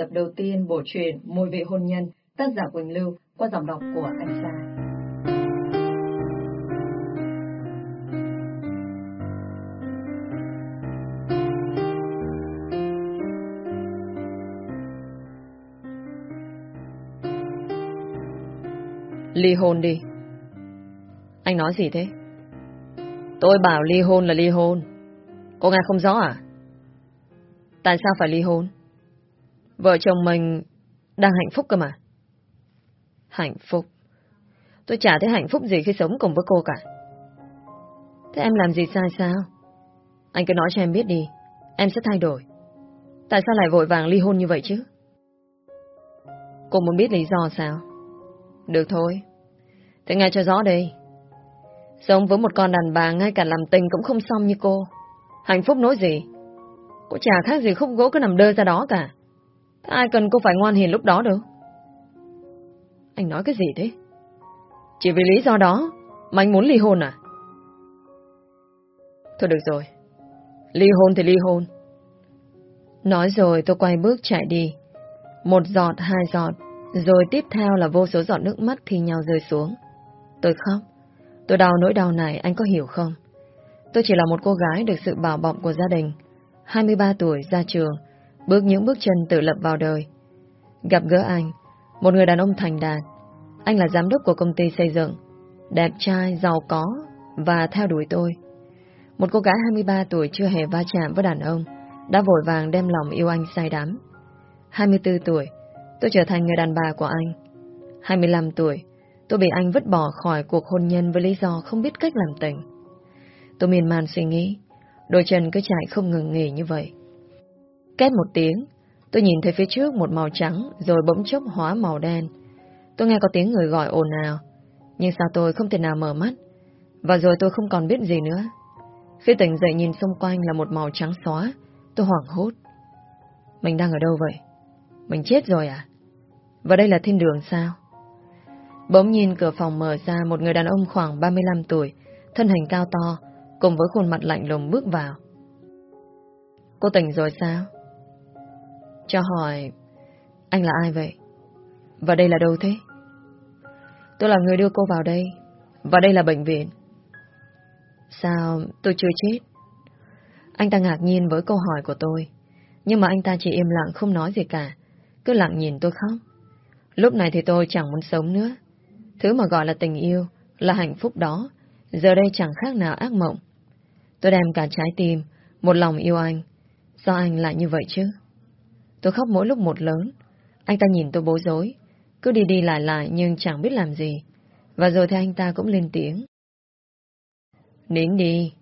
Tập đầu tiên bộ truyền Môi vị hôn nhân, tác giả Quỳnh Lưu qua giọng đọc của anh Sa. Ly hôn đi. Anh nói gì thế? Tôi bảo ly hôn là ly hôn. Cô nghe không rõ à? Tại sao phải ly hôn? Vợ chồng mình đang hạnh phúc cơ mà. Hạnh phúc? Tôi chả thấy hạnh phúc gì khi sống cùng với cô cả. Thế em làm gì sai sao? Anh cứ nói cho em biết đi. Em sẽ thay đổi. Tại sao lại vội vàng ly hôn như vậy chứ? Cô muốn biết lý do sao? Được thôi. Thế nghe cho rõ đây. Sống với một con đàn bà ngay cả làm tình cũng không xong như cô. Hạnh phúc nói gì? Cô chả khác gì khúc gỗ cứ nằm đơ ra đó cả. Thế ai cần cô phải ngoan hiền lúc đó đâu? Anh nói cái gì thế? Chỉ vì lý do đó mà anh muốn ly hôn à? Thôi được rồi. Ly hôn thì ly hôn. Nói rồi tôi quay bước chạy đi. Một giọt, hai giọt, rồi tiếp theo là vô số giọt nước mắt thì nhau rơi xuống. Tôi khóc. Tôi đau nỗi đau này, anh có hiểu không? Tôi chỉ là một cô gái được sự bảo bọc của gia đình. 23 tuổi, ra trường, bước những bước chân tự lập vào đời. Gặp gỡ anh, một người đàn ông thành đạt. Anh là giám đốc của công ty xây dựng, đẹp trai, giàu có và theo đuổi tôi. Một cô gái 23 tuổi chưa hề va chạm với đàn ông, đã vội vàng đem lòng yêu anh say đắm. 24 tuổi, tôi trở thành người đàn bà của anh. 25 tuổi, tôi bị anh vứt bỏ khỏi cuộc hôn nhân với lý do không biết cách làm tình. Tôi miên man suy nghĩ, đôi chân cứ chạy không ngừng nghỉ như vậy. Két một tiếng, tôi nhìn thấy phía trước một màu trắng rồi bỗng chốc hóa màu đen. Tôi nghe có tiếng người gọi ồn ào, nhưng sao tôi không thể nào mở mắt, và rồi tôi không còn biết gì nữa. Khi tỉnh dậy nhìn xung quanh là một màu trắng xóa, tôi hoảng hốt. Mình đang ở đâu vậy? Mình chết rồi à? Và đây là thiên đường sao? Bỗng nhìn cửa phòng mở ra một người đàn ông khoảng 35 tuổi, thân hình cao to, cùng với khuôn mặt lạnh lùng bước vào. Cô tỉnh rồi sao? Cho hỏi, anh là ai vậy? Và đây là đâu thế? Tôi là người đưa cô vào đây, và đây là bệnh viện. Sao tôi chưa chết? Anh ta ngạc nhiên với câu hỏi của tôi, nhưng mà anh ta chỉ im lặng không nói gì cả, cứ lặng nhìn tôi khóc. Lúc này thì tôi chẳng muốn sống nữa. Thứ mà gọi là tình yêu, là hạnh phúc đó, giờ đây chẳng khác nào ác mộng. Tôi đem cả trái tim, một lòng yêu anh. Sao anh lại như vậy chứ? Tôi khóc mỗi lúc một lớn. Anh ta nhìn tôi bối rối, cứ đi đi lại lại nhưng chẳng biết làm gì. Và rồi thì anh ta cũng lên tiếng. Nín đi.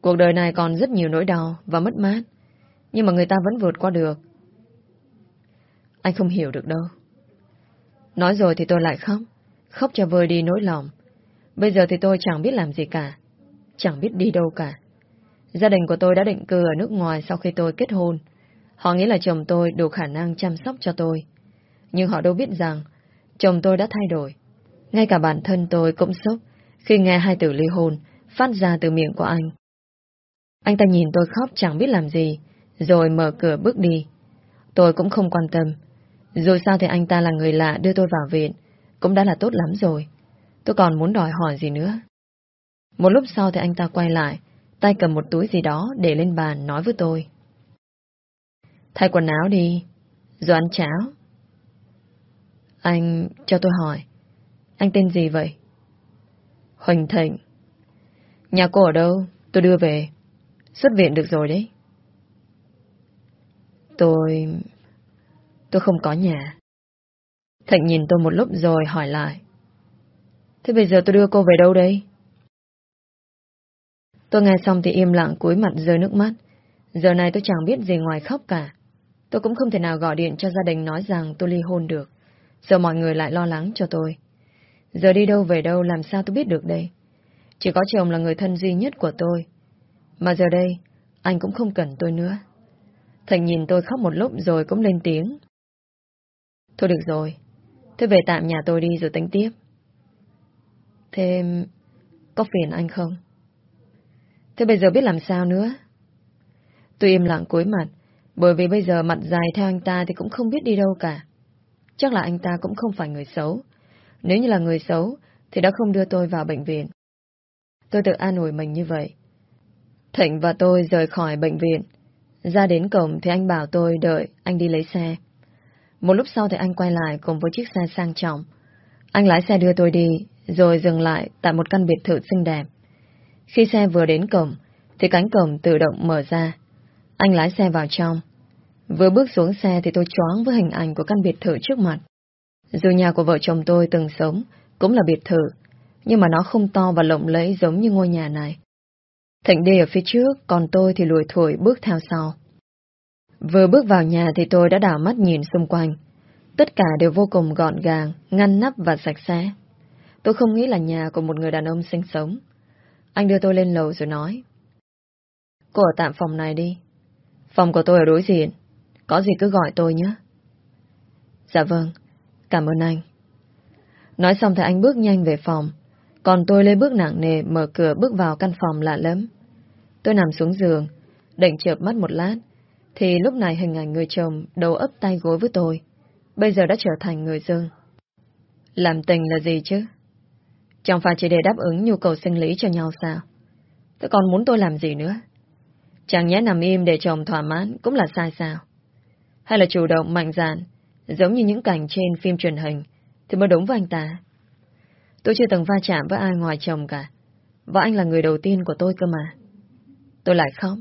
Cuộc đời này còn rất nhiều nỗi đau và mất mát, nhưng mà người ta vẫn vượt qua được. Anh không hiểu được đâu. Nói rồi thì tôi lại khóc, khóc cho vơi đi nỗi lòng. Bây giờ thì tôi chẳng biết làm gì cả, chẳng biết đi đâu cả. Gia đình của tôi đã định cư ở nước ngoài sau khi tôi kết hôn. Họ nghĩ là chồng tôi đủ khả năng chăm sóc cho tôi. Nhưng họ đâu biết rằng chồng tôi đã thay đổi. Ngay cả bản thân tôi cũng sốc khi nghe hai từ ly hôn phát ra từ miệng của anh. Anh ta nhìn tôi khóc chẳng biết làm gì, rồi mở cửa bước đi. Tôi cũng không quan tâm. Rồi sao thì anh ta là người lạ đưa tôi vào viện, cũng đã là tốt lắm rồi. Tôi còn muốn đòi hỏi gì nữa. Một lúc sau thì anh ta quay lại, tay cầm một túi gì đó để lên bàn nói với tôi. Thay quần áo đi, rồi ăn cháo. Anh cho tôi hỏi, anh tên gì vậy? Huỳnh Thịnh. Nhà cô ở đâu? Tôi đưa về. Xuất viện được rồi đấy. Tôi... Tôi không có nhà. Thịnh nhìn tôi một lúc rồi hỏi lại. Thế bây giờ tôi đưa cô về đâu đây? Tôi nghe xong thì im lặng cúi mặt rơi nước mắt. Giờ này tôi chẳng biết gì ngoài khóc cả. Tôi cũng không thể nào gọi điện cho gia đình nói rằng tôi ly hôn được. Giờ mọi người lại lo lắng cho tôi. Giờ đi đâu về đâu làm sao tôi biết được đây? Chỉ có chồng là người thân duy nhất của tôi. Mà giờ đây, anh cũng không cần tôi nữa. Thành nhìn tôi khóc một lúc rồi cũng lên tiếng. Thôi được rồi, thế về tạm nhà tôi đi rồi tính tiếp. Thêm, có phiền anh không? Thế bây giờ biết làm sao nữa? Tôi im lặng cúi mặt, bởi vì bây giờ mặt dài theo anh ta thì cũng không biết đi đâu cả. Chắc là anh ta cũng không phải người xấu. Nếu như là người xấu, thì đã không đưa tôi vào bệnh viện. Tôi tự an ủi mình như vậy. Thịnh và tôi rời khỏi bệnh viện. Ra đến cổng thì anh bảo tôi đợi anh đi lấy xe. Một lúc sau thì anh quay lại cùng với chiếc xe sang trọng. Anh lái xe đưa tôi đi, rồi dừng lại tại một căn biệt thự xinh đẹp. Khi xe vừa đến cổng, thì cánh cổng tự động mở ra. Anh lái xe vào trong. Vừa bước xuống xe thì tôi choáng với hình ảnh của căn biệt thự trước mặt. Dù nhà của vợ chồng tôi từng sống, cũng là biệt thự, nhưng mà nó không to và lộng lẫy giống như ngôi nhà này. Thịnh đi ở phía trước, còn tôi thì lùi thổi bước theo sau. Vừa bước vào nhà thì tôi đã đảo mắt nhìn xung quanh. Tất cả đều vô cùng gọn gàng, ngăn nắp và sạch sẽ. Tôi không nghĩ là nhà của một người đàn ông sinh sống. Anh đưa tôi lên lầu rồi nói. Cô ở tạm phòng này đi. Phòng của tôi ở đối diện. Có gì cứ gọi tôi nhé. Dạ vâng, cảm ơn anh. Nói xong thì anh bước nhanh về phòng. Còn tôi lê bước nặng nề mở cửa bước vào căn phòng lạ lắm. Tôi nằm xuống giường, định chợp mắt một lát, thì lúc này hình ảnh người chồng đầu ấp tay gối với tôi, bây giờ đã trở thành người dưng. Làm tình là gì chứ? Chẳng phải chỉ để đáp ứng nhu cầu sinh lý cho nhau sao? Tôi còn muốn tôi làm gì nữa? Chẳng nhẽ nằm im để chồng thỏa mãn cũng là sai sao? Hay là chủ động mạnh dạn, giống như những cảnh trên phim truyền hình, thì mới đúng với anh ta? Tôi chưa từng va chạm với ai ngoài chồng cả. Và anh là người đầu tiên của tôi cơ mà. Tôi lại khóc.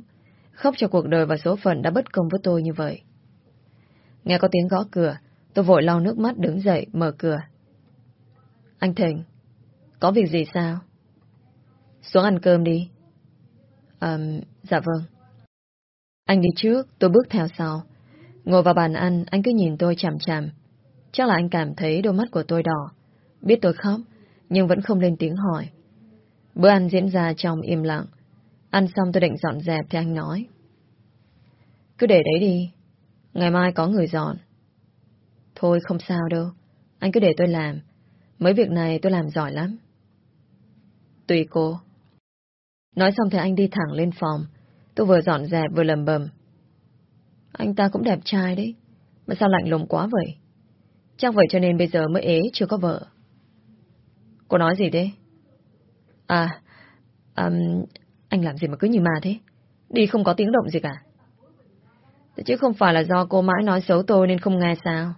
Khóc cho cuộc đời và số phận đã bất công với tôi như vậy. Nghe có tiếng gõ cửa, tôi vội lau nước mắt đứng dậy, mở cửa. Anh Thịnh, có việc gì sao? Xuống ăn cơm đi. À, dạ vâng. Anh đi trước, tôi bước theo sau. Ngồi vào bàn ăn, anh cứ nhìn tôi chằm chằm. Chắc là anh cảm thấy đôi mắt của tôi đỏ. Biết tôi khóc, nhưng vẫn không lên tiếng hỏi. Bữa ăn diễn ra trong im lặng. Ăn xong tôi định dọn dẹp thì anh nói. Cứ để đấy đi. Ngày mai có người dọn. Thôi không sao đâu. Anh cứ để tôi làm. Mấy việc này tôi làm giỏi lắm. Tùy cô. Nói xong thì anh đi thẳng lên phòng. Tôi vừa dọn dẹp vừa lầm bầm. Anh ta cũng đẹp trai đấy. Mà sao lạnh lùng quá vậy? Chắc vậy cho nên bây giờ mới ế chưa có vợ. Cô nói gì thế? À, um, anh làm gì mà cứ như ma thế? Đi không có tiếng động gì cả. Thế chứ không phải là do cô mãi nói xấu tôi nên không nghe sao?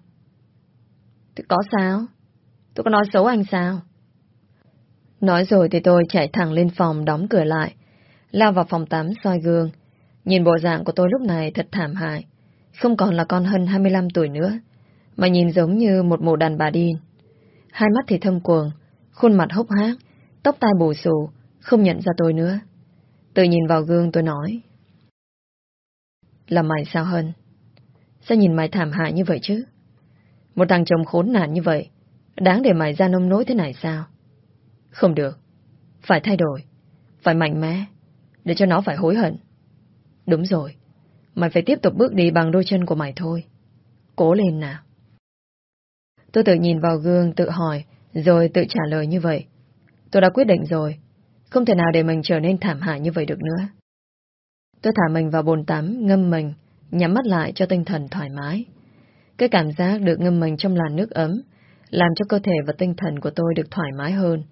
Thế có sao? Tôi có nói xấu anh sao? Nói rồi thì tôi chạy thẳng lên phòng đóng cửa lại, lao vào phòng tắm soi gương. Nhìn bộ dạng của tôi lúc này thật thảm hại, không còn là con hơn 25 tuổi nữa, mà nhìn giống như một mụ đàn bà điên. Hai mắt thì thâm cuồng, khuôn mặt hốc hác, tóc tai bù xù, không nhận ra tôi nữa. Tự nhìn vào gương tôi nói. Là mày sao hơn? Sao nhìn mày thảm hại như vậy chứ? Một thằng chồng khốn nạn như vậy, đáng để mày ra nông nỗi thế này sao? Không được. Phải thay đổi. Phải mạnh mẽ. Để cho nó phải hối hận. Đúng rồi. Mày phải tiếp tục bước đi bằng đôi chân của mày thôi. Cố lên nào. Tôi tự nhìn vào gương tự hỏi, rồi tự trả lời như vậy. Tôi đã quyết định rồi. Không thể nào để mình trở nên thảm hại như vậy được nữa. Tôi thả mình vào bồn tắm, ngâm mình, nhắm mắt lại cho tinh thần thoải mái. Cái cảm giác được ngâm mình trong làn nước ấm, làm cho cơ thể và tinh thần của tôi được thoải mái hơn.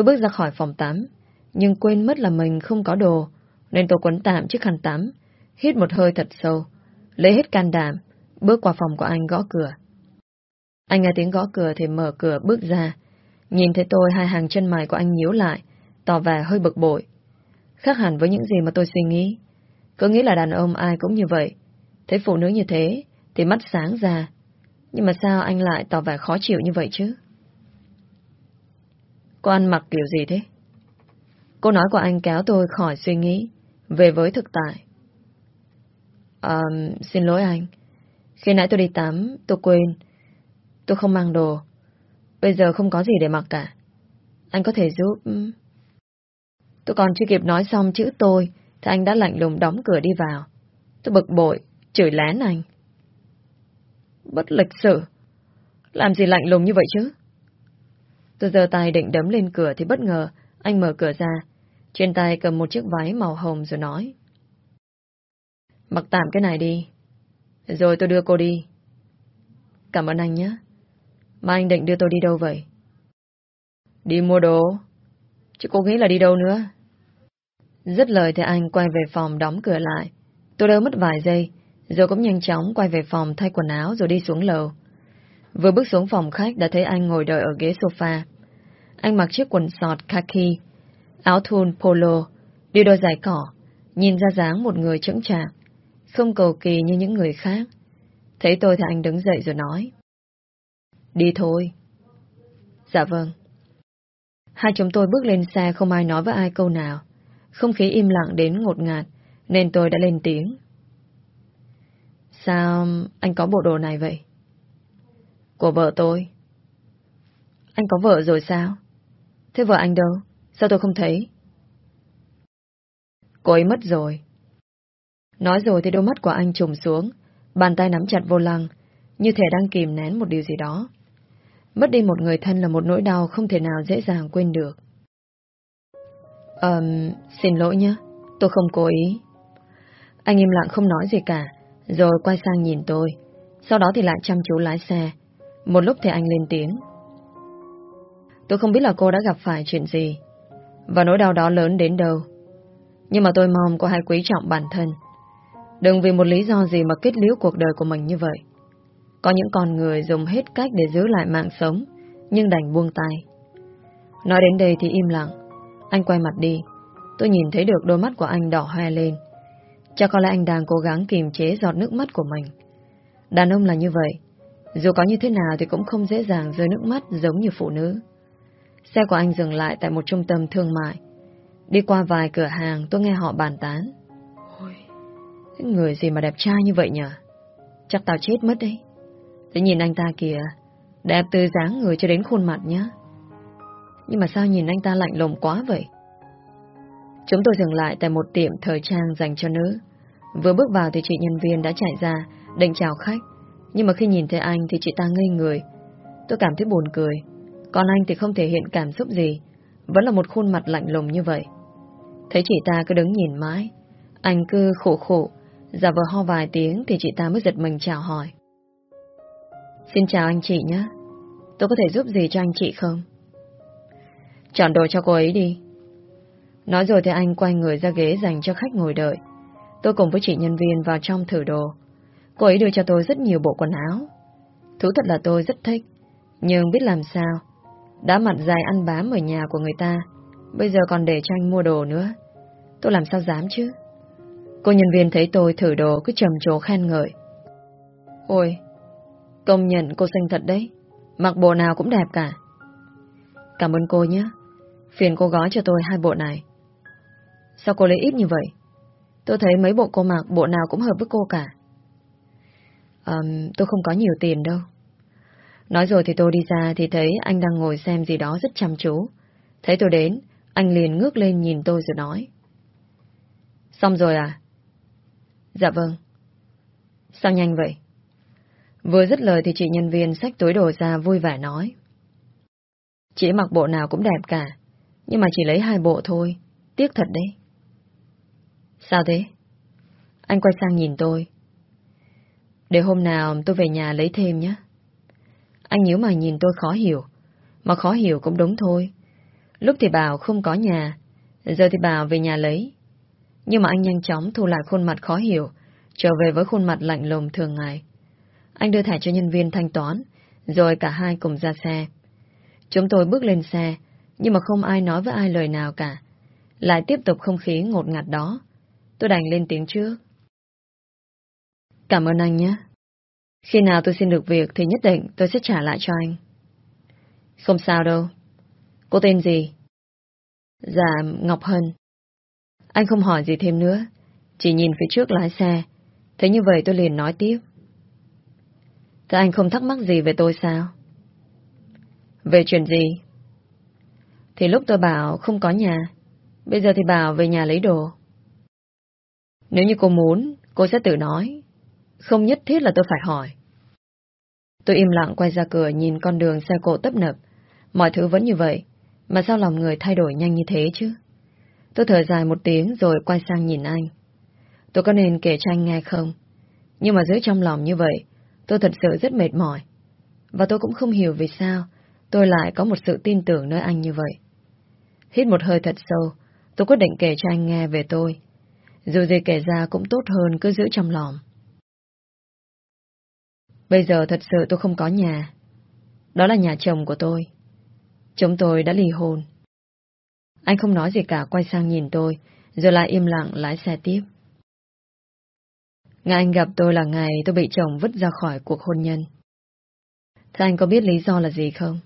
Tôi bước ra khỏi phòng tắm, nhưng quên mất là mình không có đồ, nên tôi quấn tạm chiếc khăn tắm, hít một hơi thật sâu, lấy hết can đảm, bước qua phòng của anh gõ cửa. Anh nghe tiếng gõ cửa thì mở cửa bước ra, nhìn thấy tôi hai hàng chân mày của anh nhíu lại, tỏ vẻ hơi bực bội. Khác hẳn với những gì mà tôi suy nghĩ. Cứ nghĩ là đàn ông ai cũng như vậy. Thấy phụ nữ như thế, thì mắt sáng ra. Nhưng mà sao anh lại tỏ vẻ khó chịu như vậy chứ? Cô ăn mặc kiểu gì thế? cô nói của anh kéo tôi khỏi suy nghĩ, về với thực tại. À, xin lỗi anh. Khi nãy tôi đi tắm, tôi quên. Tôi không mang đồ. Bây giờ không có gì để mặc cả. Anh có thể giúp... Ừ. Tôi còn chưa kịp nói xong chữ tôi, thì anh đã lạnh lùng đóng cửa đi vào. Tôi bực bội, chửi lén anh. Bất lịch sự. Làm gì lạnh lùng như vậy chứ? Tôi giơ tay định đấm lên cửa thì bất ngờ anh mở cửa ra. Trên tay cầm một chiếc váy màu hồng rồi nói. Mặc tạm cái này đi. Rồi tôi đưa cô đi. Cảm ơn anh nhé. Mà anh định đưa tôi đi đâu vậy? Đi mua đồ. Chứ cô nghĩ là đi đâu nữa? Dứt lời thì anh quay về phòng đóng cửa lại. Tôi đỡ mất vài giây, rồi cũng nhanh chóng quay về phòng thay quần áo rồi đi xuống lầu. Vừa bước xuống phòng khách đã thấy anh ngồi đợi ở ghế sofa. Anh mặc chiếc quần sọt kaki, áo thun polo, đi đôi giày cỏ, nhìn ra dáng một người chững chạc, không cầu kỳ như những người khác. Thấy tôi thì anh đứng dậy rồi nói. Đi thôi. Dạ vâng. Hai chúng tôi bước lên xe không ai nói với ai câu nào. Không khí im lặng đến ngột ngạt, nên tôi đã lên tiếng. Sao anh có bộ đồ này vậy? Của vợ tôi. Anh có vợ rồi sao? Thế vợ anh đâu? Sao tôi không thấy? Cô ấy mất rồi. Nói rồi thì đôi mắt của anh trùng xuống, bàn tay nắm chặt vô lăng, như thể đang kìm nén một điều gì đó. Mất đi một người thân là một nỗi đau không thể nào dễ dàng quên được. Ờm, xin lỗi nhé, tôi không cố ý. Anh im lặng không nói gì cả, rồi quay sang nhìn tôi. Sau đó thì lại chăm chú lái xe. Một lúc thì anh lên tiếng. Tôi không biết là cô đã gặp phải chuyện gì, và nỗi đau đó lớn đến đâu. Nhưng mà tôi mong cô hãy quý trọng bản thân. Đừng vì một lý do gì mà kết liễu cuộc đời của mình như vậy. Có những con người dùng hết cách để giữ lại mạng sống, nhưng đành buông tay. Nói đến đây thì im lặng. Anh quay mặt đi. Tôi nhìn thấy được đôi mắt của anh đỏ hoe lên. Chắc có lẽ anh đang cố gắng kiềm chế giọt nước mắt của mình. Đàn ông là như vậy. Dù có như thế nào thì cũng không dễ dàng rơi nước mắt giống như phụ nữ. Xe của anh dừng lại tại một trung tâm thương mại. Đi qua vài cửa hàng tôi nghe họ bàn tán. Ôi, cái người gì mà đẹp trai như vậy nhỉ? Chắc tao chết mất đấy. Thế nhìn anh ta kìa, đẹp từ dáng người cho đến khuôn mặt nhá. Nhưng mà sao nhìn anh ta lạnh lùng quá vậy? Chúng tôi dừng lại tại một tiệm thời trang dành cho nữ. Vừa bước vào thì chị nhân viên đã chạy ra, định chào khách. Nhưng mà khi nhìn thấy anh thì chị ta ngây người. Tôi cảm thấy buồn cười. Còn anh thì không thể hiện cảm xúc gì. Vẫn là một khuôn mặt lạnh lùng như vậy. Thấy chị ta cứ đứng nhìn mãi. Anh cứ khổ khổ. Giả vờ ho vài tiếng thì chị ta mới giật mình chào hỏi. Xin chào anh chị nhé. Tôi có thể giúp gì cho anh chị không? Chọn đồ cho cô ấy đi. Nói rồi thì anh quay người ra ghế dành cho khách ngồi đợi. Tôi cùng với chị nhân viên vào trong thử đồ. Cô ấy đưa cho tôi rất nhiều bộ quần áo. Thú thật là tôi rất thích. Nhưng biết làm sao. Đã mặt dài ăn bám ở nhà của người ta. Bây giờ còn để cho anh mua đồ nữa. Tôi làm sao dám chứ? Cô nhân viên thấy tôi thử đồ cứ trầm trồ khen ngợi. Ôi, công nhận cô xinh thật đấy. Mặc bộ nào cũng đẹp cả. Cảm ơn cô nhé. Phiền cô gói cho tôi hai bộ này. Sao cô lấy ít như vậy? Tôi thấy mấy bộ cô mặc bộ nào cũng hợp với cô cả. Um, tôi không có nhiều tiền đâu. Nói rồi thì tôi đi ra thì thấy anh đang ngồi xem gì đó rất chăm chú. Thấy tôi đến, anh liền ngước lên nhìn tôi rồi nói. Xong rồi à? Dạ vâng. Sao nhanh vậy? Vừa dứt lời thì chị nhân viên xách túi đồ ra vui vẻ nói. Chị mặc bộ nào cũng đẹp cả, nhưng mà chỉ lấy hai bộ thôi. Tiếc thật đấy. Sao thế? Anh quay sang nhìn tôi. Để hôm nào tôi về nhà lấy thêm nhé. Anh nhíu mà nhìn tôi khó hiểu. Mà khó hiểu cũng đúng thôi. Lúc thì bảo không có nhà, giờ thì bảo về nhà lấy. Nhưng mà anh nhanh chóng thu lại khuôn mặt khó hiểu, trở về với khuôn mặt lạnh lùng thường ngày. Anh đưa thẻ cho nhân viên thanh toán, rồi cả hai cùng ra xe. Chúng tôi bước lên xe, nhưng mà không ai nói với ai lời nào cả. Lại tiếp tục không khí ngột ngạt đó. Tôi đành lên tiếng trước. Cảm ơn anh nhé. Khi nào tôi xin được việc thì nhất định tôi sẽ trả lại cho anh. Không sao đâu. Cô tên gì? Dạ, Ngọc Hân. Anh không hỏi gì thêm nữa. Chỉ nhìn phía trước lái xe. Thế như vậy tôi liền nói tiếp. Thế anh không thắc mắc gì về tôi sao? Về chuyện gì? Thì lúc tôi bảo không có nhà, bây giờ thì bảo về nhà lấy đồ. Nếu như cô muốn, cô sẽ tự nói. Không nhất thiết là tôi phải hỏi. Tôi im lặng quay ra cửa nhìn con đường xe cộ tấp nập. Mọi thứ vẫn như vậy, mà sao lòng người thay đổi nhanh như thế chứ? Tôi thở dài một tiếng rồi quay sang nhìn anh. Tôi có nên kể cho anh nghe không? Nhưng mà giữ trong lòng như vậy, tôi thật sự rất mệt mỏi. Và tôi cũng không hiểu vì sao tôi lại có một sự tin tưởng nơi anh như vậy. Hít một hơi thật sâu, tôi quyết định kể cho anh nghe về tôi. Dù gì kể ra cũng tốt hơn cứ giữ trong lòng. Bây giờ thật sự tôi không có nhà. Đó là nhà chồng của tôi. Chúng tôi đã ly hôn. Anh không nói gì cả quay sang nhìn tôi, rồi lại im lặng lái xe tiếp. Ngày anh gặp tôi là ngày tôi bị chồng vứt ra khỏi cuộc hôn nhân. Thế anh có biết lý do là gì không?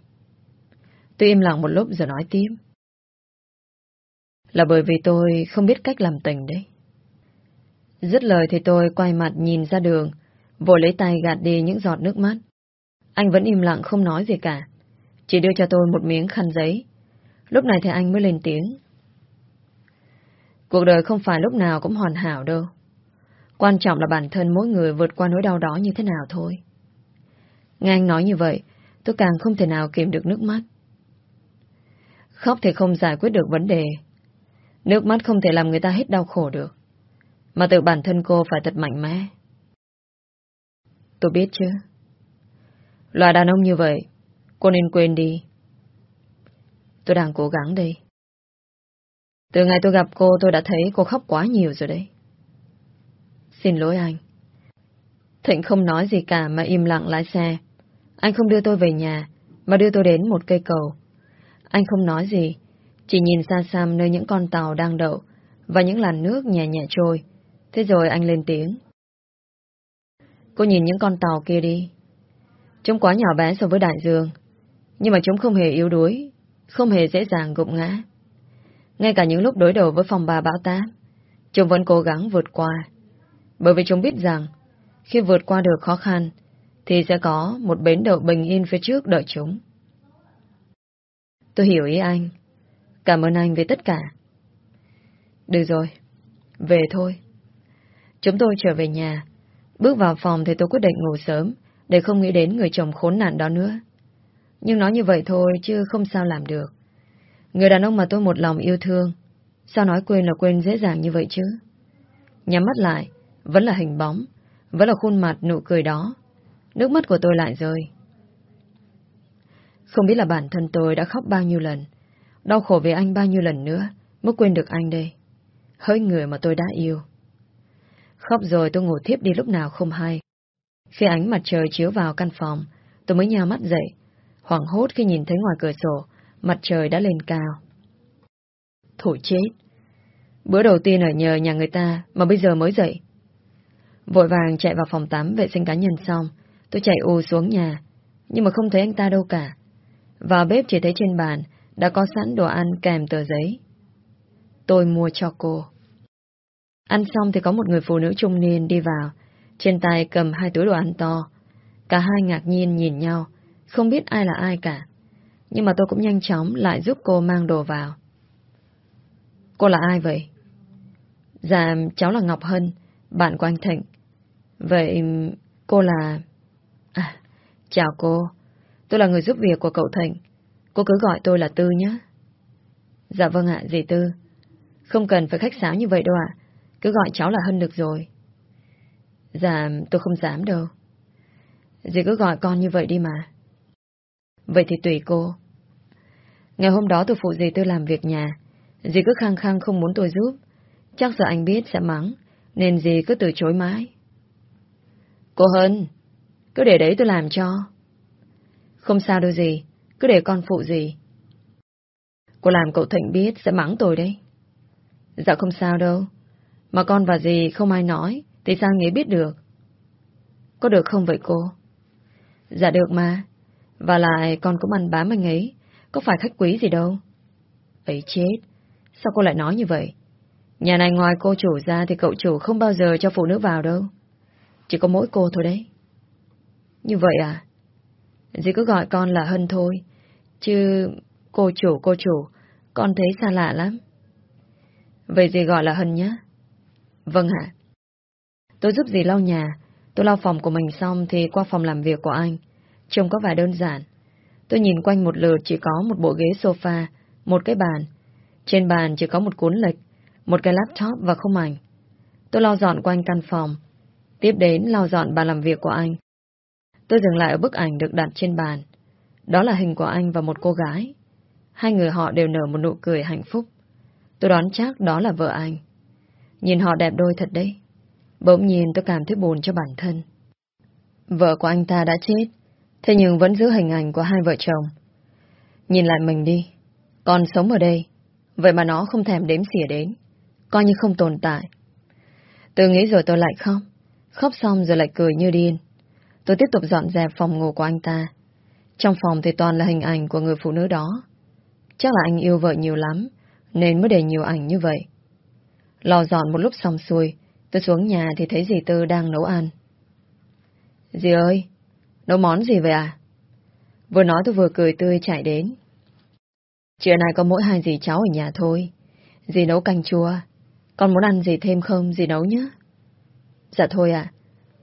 Tôi im lặng một lúc rồi nói tiếp. Là bởi vì tôi không biết cách làm tình đấy. Dứt lời thì tôi quay mặt nhìn ra đường, vội lấy tay gạt đi những giọt nước mắt. Anh vẫn im lặng không nói gì cả. Chỉ đưa cho tôi một miếng khăn giấy. Lúc này thì anh mới lên tiếng. Cuộc đời không phải lúc nào cũng hoàn hảo đâu. Quan trọng là bản thân mỗi người vượt qua nỗi đau đó như thế nào thôi. Nghe anh nói như vậy, tôi càng không thể nào kìm được nước mắt. Khóc thì không giải quyết được vấn đề. Nước mắt không thể làm người ta hết đau khổ được. Mà tự bản thân cô phải thật mạnh mẽ. Tôi biết chứ. Loại đàn ông như vậy, cô nên quên đi. Tôi đang cố gắng đây. Từ ngày tôi gặp cô tôi đã thấy cô khóc quá nhiều rồi đấy. Xin lỗi anh. Thịnh không nói gì cả mà im lặng lái xe. Anh không đưa tôi về nhà, mà đưa tôi đến một cây cầu. Anh không nói gì, chỉ nhìn xa xăm nơi những con tàu đang đậu và những làn nước nhẹ nhẹ trôi. Thế rồi anh lên tiếng. Cô nhìn những con tàu kia đi. Chúng quá nhỏ bé so với đại dương, nhưng mà chúng không hề yếu đuối, không hề dễ dàng gục ngã. Ngay cả những lúc đối đầu với phòng bà bão táp, chúng vẫn cố gắng vượt qua. Bởi vì chúng biết rằng, khi vượt qua được khó khăn, thì sẽ có một bến đậu bình yên phía trước đợi chúng. Tôi hiểu ý anh. Cảm ơn anh về tất cả. Được rồi, về thôi. Chúng tôi trở về nhà. Bước vào phòng thì tôi quyết định ngủ sớm, để không nghĩ đến người chồng khốn nạn đó nữa. Nhưng nói như vậy thôi, chứ không sao làm được. Người đàn ông mà tôi một lòng yêu thương, sao nói quên là quên dễ dàng như vậy chứ? Nhắm mắt lại, vẫn là hình bóng, vẫn là khuôn mặt nụ cười đó. Nước mắt của tôi lại rơi. Không biết là bản thân tôi đã khóc bao nhiêu lần, đau khổ vì anh bao nhiêu lần nữa mới quên được anh đây. Hỡi người mà tôi đã yêu. Khóc rồi tôi ngủ thiếp đi lúc nào không hay. Khi ánh mặt trời chiếu vào căn phòng, tôi mới nhào mắt dậy, hoảng hốt khi nhìn thấy ngoài cửa sổ, mặt trời đã lên cao. Thổi chết! Bữa đầu tiên ở nhờ nhà người ta mà bây giờ mới dậy. Vội vàng chạy vào phòng tắm vệ sinh cá nhân xong, tôi chạy u xuống nhà, nhưng mà không thấy anh ta đâu cả. Vào bếp chỉ thấy trên bàn đã có sẵn đồ ăn kèm tờ giấy. Tôi mua cho cô. Ăn xong thì có một người phụ nữ trung niên đi vào, trên tay cầm hai túi đồ ăn to. Cả hai ngạc nhiên nhìn nhau, không biết ai là ai cả. Nhưng mà tôi cũng nhanh chóng lại giúp cô mang đồ vào. Cô là ai vậy? Dạ, cháu là Ngọc Hân, bạn của anh Thịnh. Vậy cô là... À, chào cô. Tôi là người giúp việc của cậu Thịnh. Cô cứ gọi tôi là Tư nhé. Dạ vâng ạ, dì Tư. Không cần phải khách sáo như vậy đâu ạ. Cứ gọi cháu là Hân được rồi. Dạ, tôi không dám đâu. Dì cứ gọi con như vậy đi mà. Vậy thì tùy cô. Ngày hôm đó tôi phụ dì tôi làm việc nhà. Dì cứ khăng khăng không muốn tôi giúp. Chắc sợ anh biết sẽ mắng. Nên dì cứ từ chối mãi. Cô Hân, cứ để đấy tôi làm cho. Không sao đâu gì, cứ để con phụ gì. Cô làm cậu Thịnh biết sẽ mắng tôi đấy. Dạ không sao đâu. Mà con và dì không ai nói, thì sao nghĩ biết được? Có được không vậy cô? Dạ được mà. Và lại con cũng ăn bám anh ấy, có phải khách quý gì đâu. Ấy chết, sao cô lại nói như vậy? Nhà này ngoài cô chủ ra thì cậu chủ không bao giờ cho phụ nữ vào đâu. Chỉ có mỗi cô thôi đấy. Như vậy à? Dì cứ gọi con là Hân thôi. Chứ cô chủ cô chủ, con thấy xa lạ lắm. Vậy dì gọi là Hân nhé. Vâng ạ. Tôi giúp dì lau nhà. Tôi lau phòng của mình xong thì qua phòng làm việc của anh. Trông có vẻ đơn giản. Tôi nhìn quanh một lượt chỉ có một bộ ghế sofa, một cái bàn. Trên bàn chỉ có một cuốn lịch, một cái laptop và không ảnh. Tôi lau dọn quanh căn phòng, Tiếp đến lau dọn bàn làm việc của anh. Tôi dừng lại ở bức ảnh được đặt trên bàn. Đó là hình của anh và một cô gái. Hai người họ đều nở một nụ cười hạnh phúc. Tôi đoán chắc đó là vợ anh. Nhìn họ đẹp đôi thật đấy. Bỗng nhiên tôi cảm thấy buồn cho bản thân. Vợ của anh ta đã chết, thế nhưng vẫn giữ hình ảnh của hai vợ chồng. Nhìn lại mình đi, còn sống ở đây, vậy mà nó không thèm đếm xỉa đến, coi như không tồn tại. Tôi nghĩ rồi tôi lại khóc, khóc xong rồi lại cười như điên. Tôi tiếp tục dọn dẹp phòng ngủ của anh ta. Trong phòng thì toàn là hình ảnh của người phụ nữ đó. Chắc là anh yêu vợ nhiều lắm, nên mới để nhiều ảnh như vậy. Lò dọn một lúc xong xuôi, tôi xuống nhà thì thấy dì Tư đang nấu ăn. Dì ơi, nấu món gì vậy à? Vừa nói tôi vừa cười tươi chạy đến. Trưa nay có mỗi hai dì cháu ở nhà thôi. Dì nấu canh chua. Con muốn ăn gì thêm không, dì nấu nhé. Dạ thôi ạ.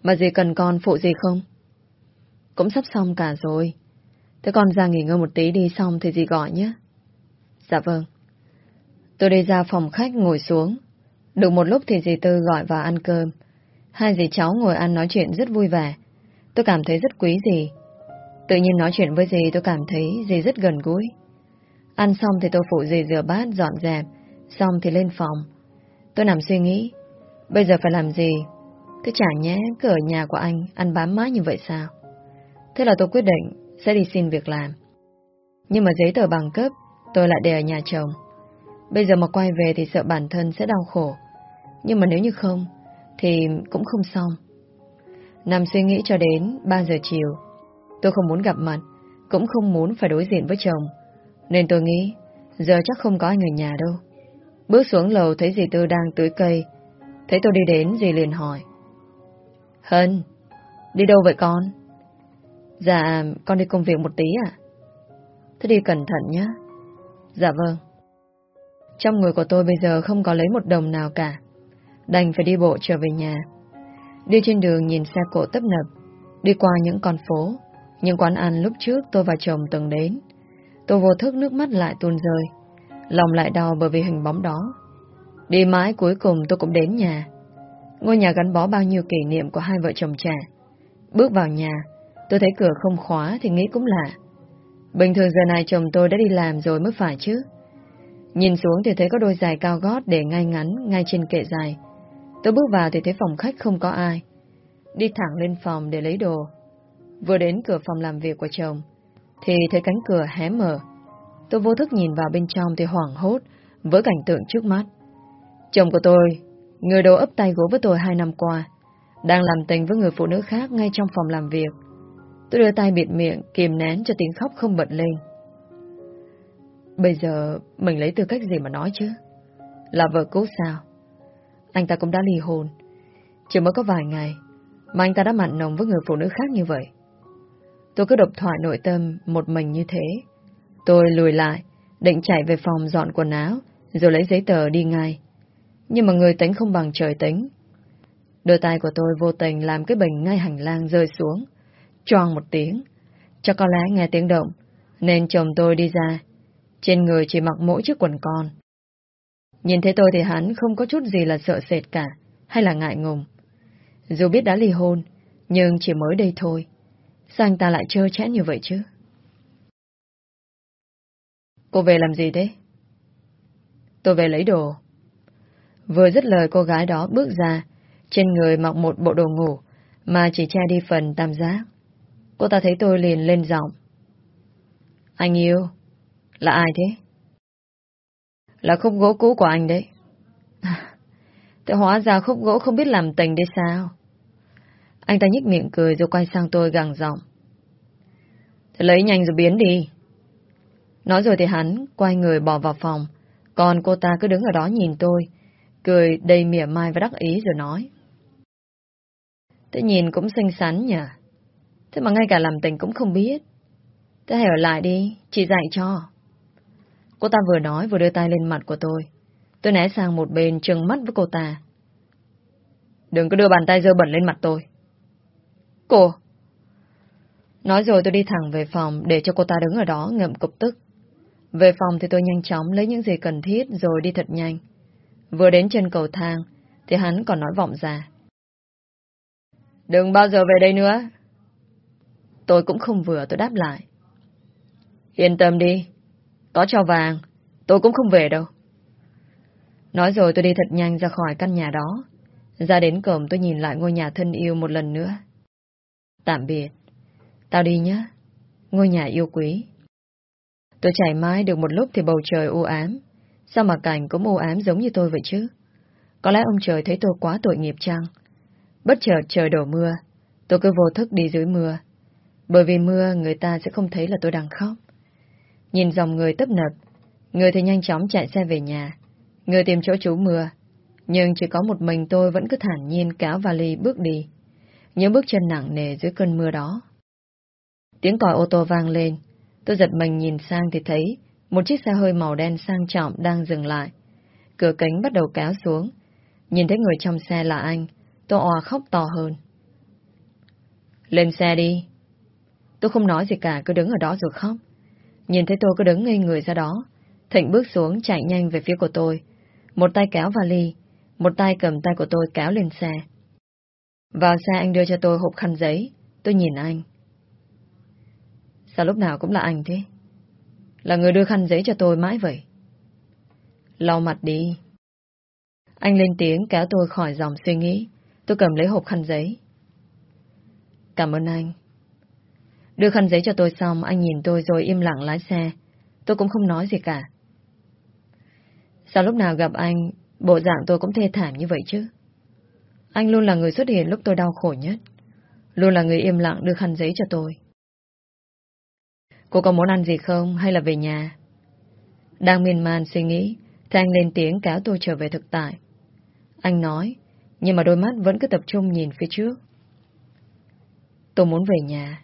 Mà dì cần con phụ gì không? Cũng sắp xong cả rồi. Thế con ra nghỉ ngơi một tí đi xong thì dì gọi nhé. Dạ vâng. Tôi đi ra phòng khách ngồi xuống. Được một lúc thì dì Tư gọi vào ăn cơm. Hai dì cháu ngồi ăn nói chuyện rất vui vẻ. Tôi cảm thấy rất quý dì. Tự nhiên nói chuyện với dì tôi cảm thấy dì rất gần gũi. Ăn xong thì tôi phụ dì rửa bát, dọn dẹp. Xong thì lên phòng. Tôi nằm suy nghĩ. Bây giờ phải làm gì? Thế chả nhé, cứ ở nhà của anh, ăn bám mãi như vậy sao? Thế là tôi quyết định sẽ đi xin việc làm. Nhưng mà giấy tờ bằng cấp, tôi lại để ở nhà chồng. Bây giờ mà quay về thì sợ bản thân sẽ đau khổ. Nhưng mà nếu như không, thì cũng không xong. Nằm suy nghĩ cho đến 3 giờ chiều. Tôi không muốn gặp mặt, cũng không muốn phải đối diện với chồng. Nên tôi nghĩ, giờ chắc không có ai người nhà đâu. Bước xuống lầu thấy dì Tư đang tưới cây. Thấy tôi đi đến, dì liền hỏi. Hân, đi đâu vậy con? Dạ, con đi công việc một tí à? Thế đi cẩn thận nhé. Dạ vâng. Trong người của tôi bây giờ không có lấy một đồng nào cả. Đành phải đi bộ trở về nhà. Đi trên đường nhìn xe cộ tấp nập. Đi qua những con phố, những quán ăn lúc trước tôi và chồng từng đến. Tôi vô thức nước mắt lại tuôn rơi. Lòng lại đau bởi vì hình bóng đó. Đi mãi cuối cùng tôi cũng đến nhà. Ngôi nhà gắn bó bao nhiêu kỷ niệm của hai vợ chồng trẻ. Bước vào nhà, tôi thấy cửa không khóa thì nghĩ cũng lạ. Bình thường giờ này chồng tôi đã đi làm rồi mới phải chứ. Nhìn xuống thì thấy có đôi giày cao gót để ngay ngắn ngay trên kệ dài. Tôi bước vào thì thấy phòng khách không có ai. Đi thẳng lên phòng để lấy đồ. Vừa đến cửa phòng làm việc của chồng, thì thấy cánh cửa hé mở. Tôi vô thức nhìn vào bên trong thì hoảng hốt với cảnh tượng trước mắt. Chồng của tôi, người đồ ấp tay gỗ với tôi hai năm qua, đang làm tình với người phụ nữ khác ngay trong phòng làm việc. Tôi đưa tay bịt miệng, kìm nén cho tiếng khóc không bật lên. Bây giờ mình lấy tư cách gì mà nói chứ? Là vợ cũ sao? Anh ta cũng đã ly hôn. Chỉ mới có vài ngày mà anh ta đã mặn nồng với người phụ nữ khác như vậy. Tôi cứ độc thoại nội tâm một mình như thế. Tôi lùi lại, định chạy về phòng dọn quần áo, rồi lấy giấy tờ đi ngay. Nhưng mà người tính không bằng trời tính. Đôi tay của tôi vô tình làm cái bình ngay hành lang rơi xuống. Choang một tiếng. Cho có lẽ nghe tiếng động, nên chồng tôi đi ra. Trên người chỉ mặc mỗi chiếc quần con. Nhìn thấy tôi thì hắn không có chút gì là sợ sệt cả, hay là ngại ngùng. Dù biết đã ly hôn, nhưng chỉ mới đây thôi. Sao anh ta lại trơ chẽn như vậy chứ? Cô về làm gì thế? Tôi về lấy đồ. Vừa dứt lời cô gái đó bước ra, trên người mặc một bộ đồ ngủ, mà chỉ che đi phần tam giác. Cô ta thấy tôi liền lên giọng. Anh yêu, là ai thế? Là khúc gỗ cũ của anh đấy. Thế hóa ra khúc gỗ không biết làm tình đấy sao? Anh ta nhích miệng cười rồi quay sang tôi gằn giọng. Thế lấy nhanh rồi biến đi. Nói rồi thì hắn quay người bỏ vào phòng, còn cô ta cứ đứng ở đó nhìn tôi, cười đầy mỉa mai và đắc ý rồi nói. Thế nhìn cũng xinh xắn nhỉ? Thế mà ngay cả làm tình cũng không biết. Thế hãy ở lại đi, chị dạy cho. Cô ta vừa nói vừa đưa tay lên mặt của tôi. Tôi né sang một bên trừng mắt với cô ta. Đừng có đưa bàn tay dơ bẩn lên mặt tôi. Cô! Nói rồi tôi đi thẳng về phòng để cho cô ta đứng ở đó ngậm cục tức. Về phòng thì tôi nhanh chóng lấy những gì cần thiết rồi đi thật nhanh. Vừa đến chân cầu thang thì hắn còn nói vọng ra. Đừng bao giờ về đây nữa. Tôi cũng không vừa, tôi đáp lại. Yên tâm đi. Có cho vàng, tôi cũng không về đâu. Nói rồi tôi đi thật nhanh ra khỏi căn nhà đó. Ra đến cổng tôi nhìn lại ngôi nhà thân yêu một lần nữa. Tạm biệt. Tao đi nhé. Ngôi nhà yêu quý. Tôi chạy mãi được một lúc thì bầu trời u ám. Sao mà cảnh cũng u ám giống như tôi vậy chứ? Có lẽ ông trời thấy tôi quá tội nghiệp chăng? Bất chợt trời đổ mưa. Tôi cứ vô thức đi dưới mưa. Bởi vì mưa người ta sẽ không thấy là tôi đang khóc. Nhìn dòng người tấp nập. Người thì nhanh chóng chạy xe về nhà. Người tìm chỗ trú mưa. Nhưng chỉ có một mình tôi vẫn cứ thản nhiên cáo vali bước đi. Những bước chân nặng nề dưới cơn mưa đó. Tiếng còi ô tô vang lên. Tôi giật mình nhìn sang thì thấy một chiếc xe hơi màu đen sang trọng đang dừng lại. Cửa kính bắt đầu kéo xuống. Nhìn thấy người trong xe là anh, tôi òa khóc to hơn. Lên xe đi. Tôi không nói gì cả, cứ đứng ở đó rồi khóc. Nhìn thấy tôi cứ đứng ngây người ra đó. Thịnh bước xuống chạy nhanh về phía của tôi. Một tay kéo vali, một tay cầm tay của tôi kéo lên xe. Vào xe anh đưa cho tôi hộp khăn giấy. Tôi nhìn anh. Sao lúc nào cũng là anh thế? Là người đưa khăn giấy cho tôi mãi vậy. Lau mặt đi. Anh lên tiếng kéo tôi khỏi dòng suy nghĩ. Tôi cầm lấy hộp khăn giấy. Cảm ơn anh. Đưa khăn giấy cho tôi xong, anh nhìn tôi rồi im lặng lái xe. Tôi cũng không nói gì cả. Sao lúc nào gặp anh, bộ dạng tôi cũng thê thảm như vậy chứ? Anh luôn là người xuất hiện lúc tôi đau khổ nhất. Luôn là người im lặng đưa khăn giấy cho tôi. Cô có muốn ăn gì không hay là về nhà? Đang miên man suy nghĩ, thì anh lên tiếng kéo tôi trở về thực tại. Anh nói, nhưng mà đôi mắt vẫn cứ tập trung nhìn phía trước. Tôi muốn về nhà.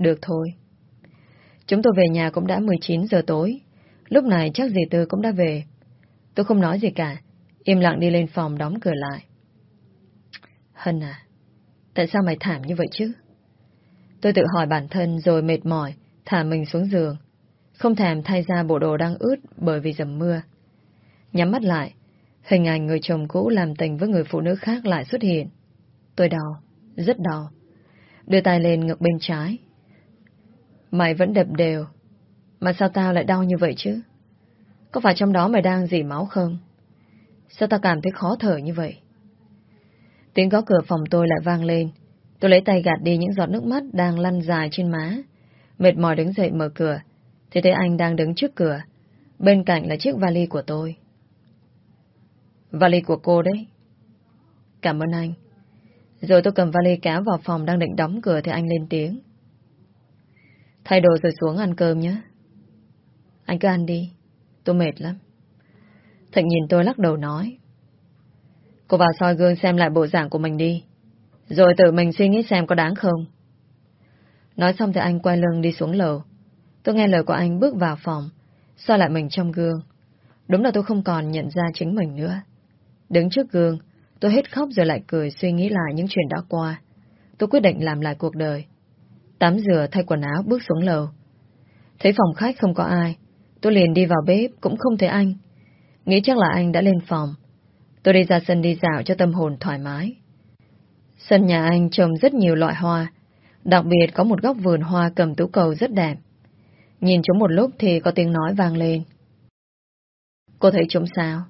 Được thôi. Chúng tôi về nhà cũng đã 19 giờ tối. Lúc này chắc dì Tư cũng đã về. Tôi không nói gì cả. Im lặng đi lên phòng đóng cửa lại. Hân à, tại sao mày thảm như vậy chứ? Tôi tự hỏi bản thân rồi mệt mỏi, thả mình xuống giường. Không thèm thay ra bộ đồ đang ướt bởi vì dầm mưa. Nhắm mắt lại, hình ảnh người chồng cũ làm tình với người phụ nữ khác lại xuất hiện. Tôi đau, rất đau. Đưa tay lên ngực bên trái. Mày vẫn đập đều. Mà sao tao lại đau như vậy chứ? Có phải trong đó mày đang dỉ máu không? Sao tao cảm thấy khó thở như vậy? Tiếng gõ cửa phòng tôi lại vang lên. Tôi lấy tay gạt đi những giọt nước mắt đang lăn dài trên má. Mệt mỏi đứng dậy mở cửa. Thì thấy anh đang đứng trước cửa. Bên cạnh là chiếc vali của tôi. Vali của cô đấy. Cảm ơn anh. Rồi tôi cầm vali kéo vào phòng đang định đóng cửa thì anh lên tiếng. Thay đồ rồi xuống ăn cơm nhé. Anh cứ ăn đi. Tôi mệt lắm. Thịnh nhìn tôi lắc đầu nói. Cô vào soi gương xem lại bộ dạng của mình đi. Rồi tự mình suy nghĩ xem có đáng không. Nói xong thì anh quay lưng đi xuống lầu. Tôi nghe lời của anh bước vào phòng, soi lại mình trong gương. Đúng là tôi không còn nhận ra chính mình nữa. Đứng trước gương, tôi hết khóc rồi lại cười suy nghĩ lại những chuyện đã qua. Tôi quyết định làm lại cuộc đời. Tắm rửa thay quần áo bước xuống lầu. Thấy phòng khách không có ai, tôi liền đi vào bếp cũng không thấy anh. Nghĩ chắc là anh đã lên phòng. Tôi đi ra sân đi dạo cho tâm hồn thoải mái. Sân nhà anh trồng rất nhiều loại hoa, đặc biệt có một góc vườn hoa cầm tú cầu rất đẹp. Nhìn chúng một lúc thì có tiếng nói vang lên. Cô thấy chúng sao?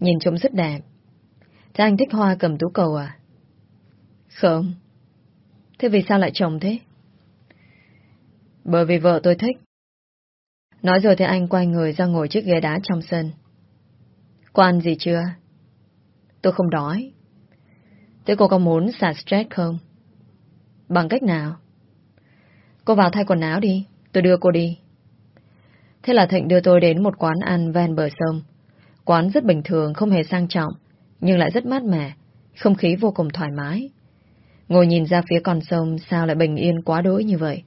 Nhìn chúng rất đẹp. Thế anh thích hoa cầm tú cầu à? Không. Thế vì sao lại chồng thế? Bởi vì vợ tôi thích. Nói rồi thì anh quay người ra ngồi chiếc ghế đá trong sân. Quan gì chưa? Tôi không đói. Thế cô có muốn xả stress không? Bằng cách nào? Cô vào thay quần áo đi, tôi đưa cô đi. Thế là Thịnh đưa tôi đến một quán ăn ven bờ sông. Quán rất bình thường, không hề sang trọng, nhưng lại rất mát mẻ, không khí vô cùng thoải mái. Ngồi nhìn ra phía con sông sao lại bình yên quá đỗi như vậy.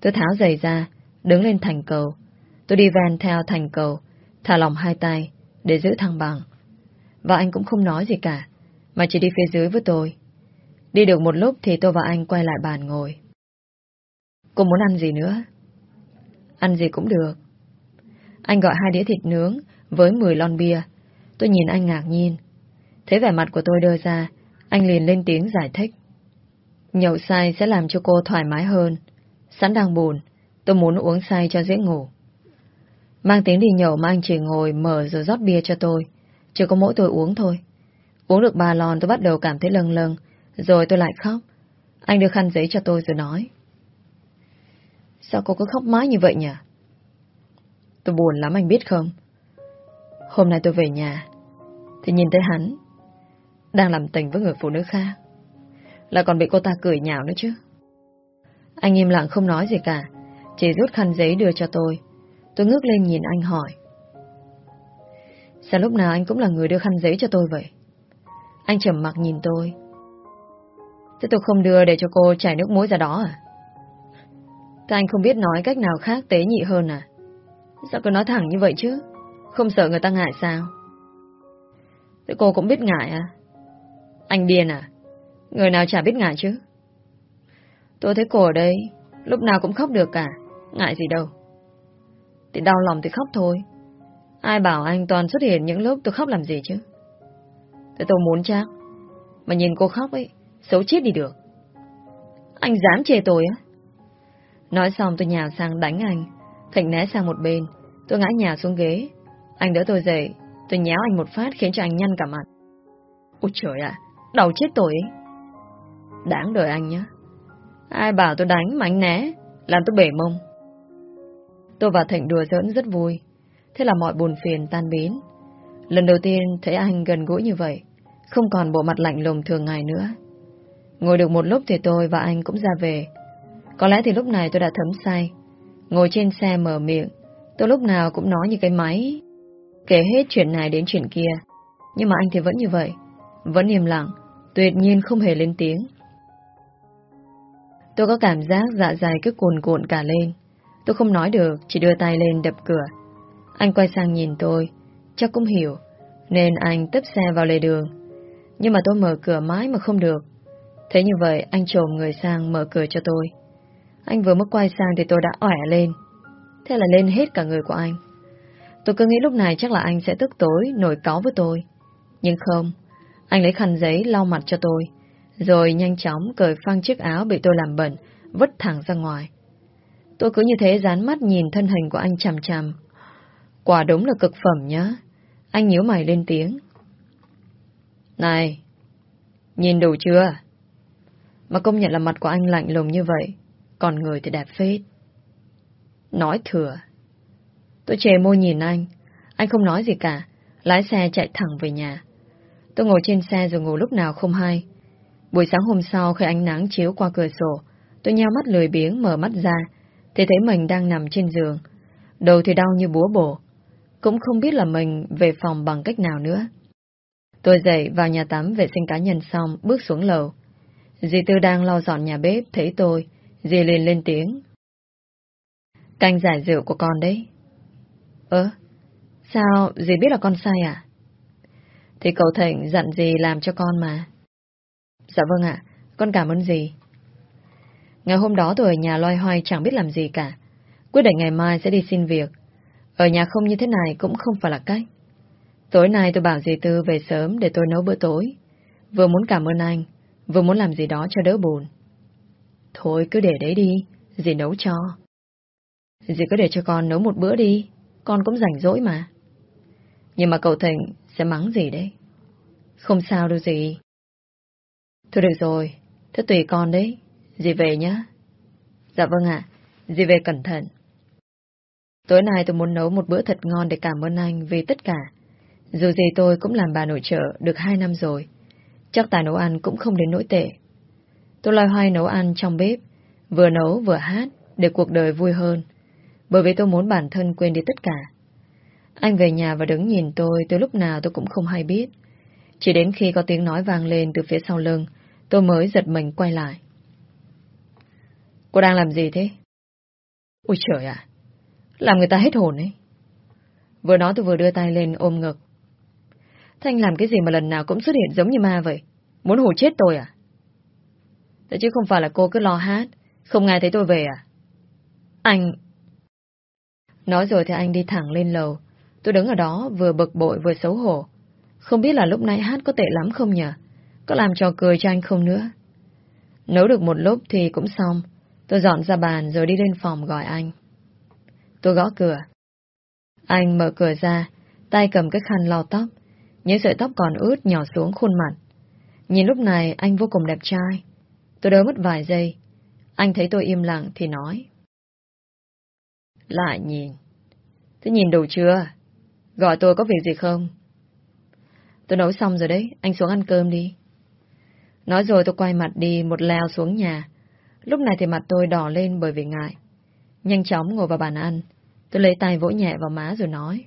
Tôi tháo giày ra, đứng lên thành cầu. Tôi đi ven theo thành cầu, thả lỏng hai tay để giữ thăng bằng. Và anh cũng không nói gì cả, mà chỉ đi phía dưới với tôi. Đi được một lúc thì tôi và anh quay lại bàn ngồi. Cô muốn ăn gì nữa? Ăn gì cũng được. Anh gọi hai đĩa thịt nướng với 10 lon bia. Tôi nhìn anh ngạc nhiên. Thấy vẻ mặt của tôi đưa ra, Anh liền lên tiếng giải thích. Nhậu say sẽ làm cho cô thoải mái hơn. Sẵn đang buồn, tôi muốn uống say cho dễ ngủ. Mang tiếng đi nhậu mà anh chỉ ngồi mở rồi rót bia cho tôi. Chỉ có mỗi tôi uống thôi. Uống được ba lon tôi bắt đầu cảm thấy lâng lâng, rồi tôi lại khóc. Anh đưa khăn giấy cho tôi rồi nói. Sao cô cứ khóc mãi như vậy nhỉ? Tôi buồn lắm anh biết không? Hôm nay tôi về nhà, thì nhìn thấy hắn đang làm tình với người phụ nữ khác. Là còn bị cô ta cười nhạo nữa chứ. Anh im lặng không nói gì cả, chỉ rút khăn giấy đưa cho tôi. Tôi ngước lên nhìn anh hỏi. Sao lúc nào anh cũng là người đưa khăn giấy cho tôi vậy? Anh trầm mặc nhìn tôi. Thế tôi không đưa để cho cô chảy nước mũi ra đó à? Thế anh không biết nói cách nào khác tế nhị hơn à? Sao cứ nói thẳng như vậy chứ? Không sợ người ta ngại sao? Thế cô cũng biết ngại à? Anh điên à? Người nào chả biết ngại chứ? Tôi thấy cô ở đây, lúc nào cũng khóc được cả. Ngại gì đâu. Thì đau lòng thì khóc thôi. Ai bảo anh toàn xuất hiện những lúc tôi khóc làm gì chứ? Thế tôi muốn chắc. Mà nhìn cô khóc ấy, xấu chết đi được. Anh dám chê tôi á? Nói xong tôi nhào sang đánh anh. Thịnh né sang một bên. Tôi ngã nhào xuống ghế. Anh đỡ tôi dậy. Tôi nhéo anh một phát khiến cho anh nhăn cả mặt. Ôi trời ạ, đầu chết tôi ấy. Đáng đời anh nhá. Ai bảo tôi đánh mà anh né, làm tôi bể mông. Tôi và Thịnh đùa giỡn rất vui. Thế là mọi buồn phiền tan biến. Lần đầu tiên thấy anh gần gũi như vậy, không còn bộ mặt lạnh lùng thường ngày nữa. Ngồi được một lúc thì tôi và anh cũng ra về. Có lẽ thì lúc này tôi đã thấm say. Ngồi trên xe mở miệng, tôi lúc nào cũng nói như cái máy. Kể hết chuyện này đến chuyện kia. Nhưng mà anh thì vẫn như vậy. Vẫn im lặng, tuyệt nhiên không hề lên tiếng. Tôi có cảm giác dạ dày cứ cuồn cuộn cả lên. Tôi không nói được, chỉ đưa tay lên đập cửa. Anh quay sang nhìn tôi, chắc cũng hiểu, nên anh tấp xe vào lề đường. Nhưng mà tôi mở cửa mãi mà không được. Thế như vậy, anh trồm người sang mở cửa cho tôi. Anh vừa mới quay sang thì tôi đã ỏi lên. Thế là lên hết cả người của anh. Tôi cứ nghĩ lúc này chắc là anh sẽ tức tối, nổi cáu với tôi. Nhưng không, anh lấy khăn giấy lau mặt cho tôi, rồi nhanh chóng cởi phăng chiếc áo bị tôi làm bẩn, vứt thẳng ra ngoài. Tôi cứ như thế dán mắt nhìn thân hình của anh chằm chằm. Quả đúng là cực phẩm nhá. Anh nhíu mày lên tiếng. Này, nhìn đủ chưa? Mà công nhận là mặt của anh lạnh lùng như vậy, còn người thì đẹp phết. Nói thừa. Tôi chề môi nhìn anh, anh không nói gì cả, lái xe chạy thẳng về nhà. Tôi ngồi trên xe rồi ngủ lúc nào không hay. Buổi sáng hôm sau khi ánh nắng chiếu qua cửa sổ, tôi nheo mắt lười biếng mở mắt ra, thì thấy mình đang nằm trên giường. Đầu thì đau như búa bổ. Cũng không biết là mình về phòng bằng cách nào nữa. Tôi dậy vào nhà tắm vệ sinh cá nhân xong, bước xuống lầu. Dì Tư đang lo dọn nhà bếp, thấy tôi, dì liền lên tiếng. Canh giải rượu của con đấy. Ơ, sao dì biết là con sai à? Thì cậu Thịnh dặn dì làm cho con mà. Dạ vâng ạ, con cảm ơn gì? Ngày hôm đó tôi ở nhà loay hoay chẳng biết làm gì cả. Quyết định ngày mai sẽ đi xin việc. Ở nhà không như thế này cũng không phải là cách. Tối nay tôi bảo dì Tư về sớm để tôi nấu bữa tối. Vừa muốn cảm ơn anh, vừa muốn làm gì đó cho đỡ buồn. Thôi cứ để đấy đi, dì nấu cho. Dì cứ để cho con nấu một bữa đi, con cũng rảnh rỗi mà. Nhưng mà cậu Thịnh sẽ mắng gì đấy? Không sao đâu dì. Thôi được rồi, thế tùy con đấy. Dì về nhá. Dạ vâng ạ, dì về cẩn thận. Tối nay tôi muốn nấu một bữa thật ngon để cảm ơn anh vì tất cả. Dù gì tôi cũng làm bà nội trợ được hai năm rồi. Chắc tài nấu ăn cũng không đến nỗi tệ. Tôi loay hoay nấu ăn trong bếp, vừa nấu vừa hát để cuộc đời vui hơn. Bởi vì tôi muốn bản thân quên đi tất cả. Anh về nhà và đứng nhìn tôi từ lúc nào tôi cũng không hay biết. Chỉ đến khi có tiếng nói vang lên từ phía sau lưng, tôi mới giật mình quay lại. Cô đang làm gì thế? Ôi trời ạ! làm người ta hết hồn ấy. Vừa nói tôi vừa đưa tay lên ôm ngực. Thanh làm cái gì mà lần nào cũng xuất hiện giống như ma vậy? Muốn hù chết tôi à? Thế chứ không phải là cô cứ lo hát, không nghe thấy tôi về à? Anh... Nói rồi thì anh đi thẳng lên lầu. Tôi đứng ở đó vừa bực bội vừa xấu hổ. Không biết là lúc nãy hát có tệ lắm không nhỉ? Có làm trò cười cho anh không nữa? Nấu được một lúc thì cũng xong. Tôi dọn ra bàn rồi đi lên phòng gọi anh. Tôi gõ cửa. Anh mở cửa ra, tay cầm cái khăn lau tóc. Những sợi tóc còn ướt nhỏ xuống khuôn mặt. Nhìn lúc này anh vô cùng đẹp trai. Tôi đỡ mất vài giây. Anh thấy tôi im lặng thì nói. Lại nhìn. Thế nhìn đủ chưa? Gọi tôi có việc gì không? Tôi nấu xong rồi đấy, anh xuống ăn cơm đi. Nói rồi tôi quay mặt đi một leo xuống nhà. Lúc này thì mặt tôi đỏ lên bởi vì ngại. Nhanh chóng ngồi vào bàn ăn. Tôi lấy tay vỗ nhẹ vào má rồi nói.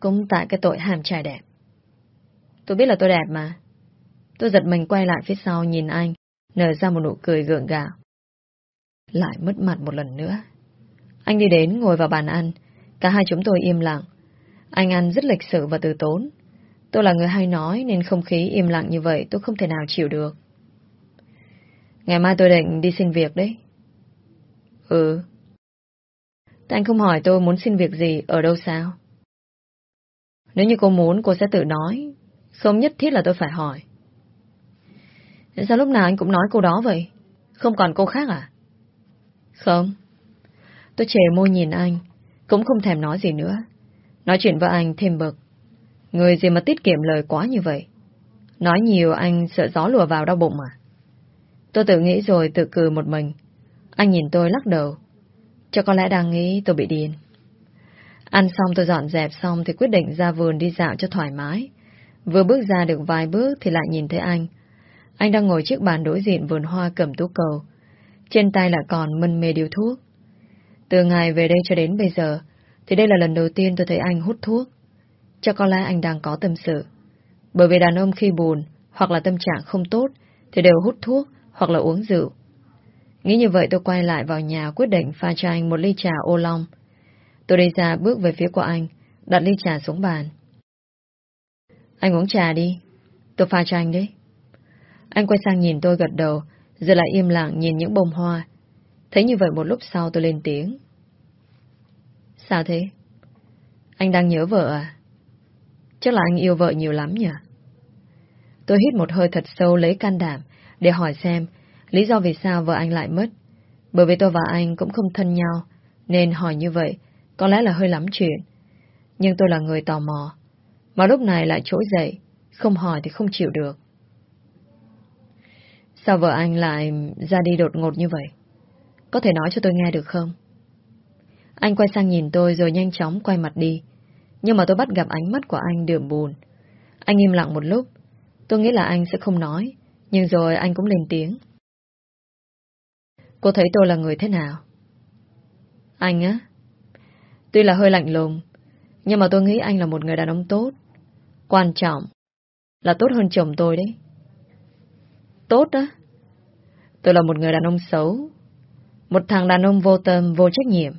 Cũng tại cái tội hàm trai đẹp. Tôi biết là tôi đẹp mà. Tôi giật mình quay lại phía sau nhìn anh, nở ra một nụ cười gượng gạo. Lại mất mặt một lần nữa. Anh đi đến ngồi vào bàn ăn, cả hai chúng tôi im lặng. Anh ăn rất lịch sự và từ tốn. Tôi là người hay nói nên không khí im lặng như vậy tôi không thể nào chịu được. Ngày mai tôi định đi xin việc đấy. Ừ. Tại anh không hỏi tôi muốn xin việc gì ở đâu sao? Nếu như cô muốn cô sẽ tự nói, không nhất thiết là tôi phải hỏi. Sao lúc nào anh cũng nói cô đó vậy? Không còn cô khác à? Không. Tôi chề môi nhìn anh, cũng không thèm nói gì nữa. Nói chuyện với anh thêm bực. Người gì mà tiết kiệm lời quá như vậy? Nói nhiều anh sợ gió lùa vào đau bụng à? Tôi tự nghĩ rồi tự cười một mình. Anh nhìn tôi lắc đầu. Cho có lẽ đang nghĩ tôi bị điên. Ăn xong tôi dọn dẹp xong thì quyết định ra vườn đi dạo cho thoải mái. Vừa bước ra được vài bước thì lại nhìn thấy anh. Anh đang ngồi chiếc bàn đối diện vườn hoa cầm tú cầu. Trên tay lại còn mân mê điếu thuốc. Từ ngày về đây cho đến bây giờ, thì đây là lần đầu tiên tôi thấy anh hút thuốc. Cho có lẽ anh đang có tâm sự. Bởi vì đàn ông khi buồn, hoặc là tâm trạng không tốt, thì đều hút thuốc, hoặc là uống rượu. Nghĩ như vậy tôi quay lại vào nhà quyết định pha cho anh một ly trà ô long. Tôi đi ra bước về phía của anh, đặt ly trà xuống bàn. Anh uống trà đi, tôi pha cho anh đấy. Anh quay sang nhìn tôi gật đầu, rồi lại im lặng nhìn những bông hoa. Thấy như vậy một lúc sau tôi lên tiếng. Sao thế? Anh đang nhớ vợ à? Chắc là anh yêu vợ nhiều lắm nhỉ? Tôi hít một hơi thật sâu lấy can đảm để hỏi xem lý do vì sao vợ anh lại mất. Bởi vì tôi và anh cũng không thân nhau, nên hỏi như vậy có lẽ là hơi lắm chuyện. Nhưng tôi là người tò mò, mà lúc này lại trỗi dậy, không hỏi thì không chịu được. Sao vợ anh lại ra đi đột ngột như vậy? Có thể nói cho tôi nghe được không? Anh quay sang nhìn tôi rồi nhanh chóng quay mặt đi. Nhưng mà tôi bắt gặp ánh mắt của anh đượm buồn. Anh im lặng một lúc. Tôi nghĩ là anh sẽ không nói. Nhưng rồi anh cũng lên tiếng. Cô thấy tôi là người thế nào? Anh á? Tuy là hơi lạnh lùng, nhưng mà tôi nghĩ anh là một người đàn ông tốt. Quan trọng là tốt hơn chồng tôi đấy. Tốt á? Tôi là một người đàn ông xấu. Một thằng đàn ông vô tâm, vô trách nhiệm.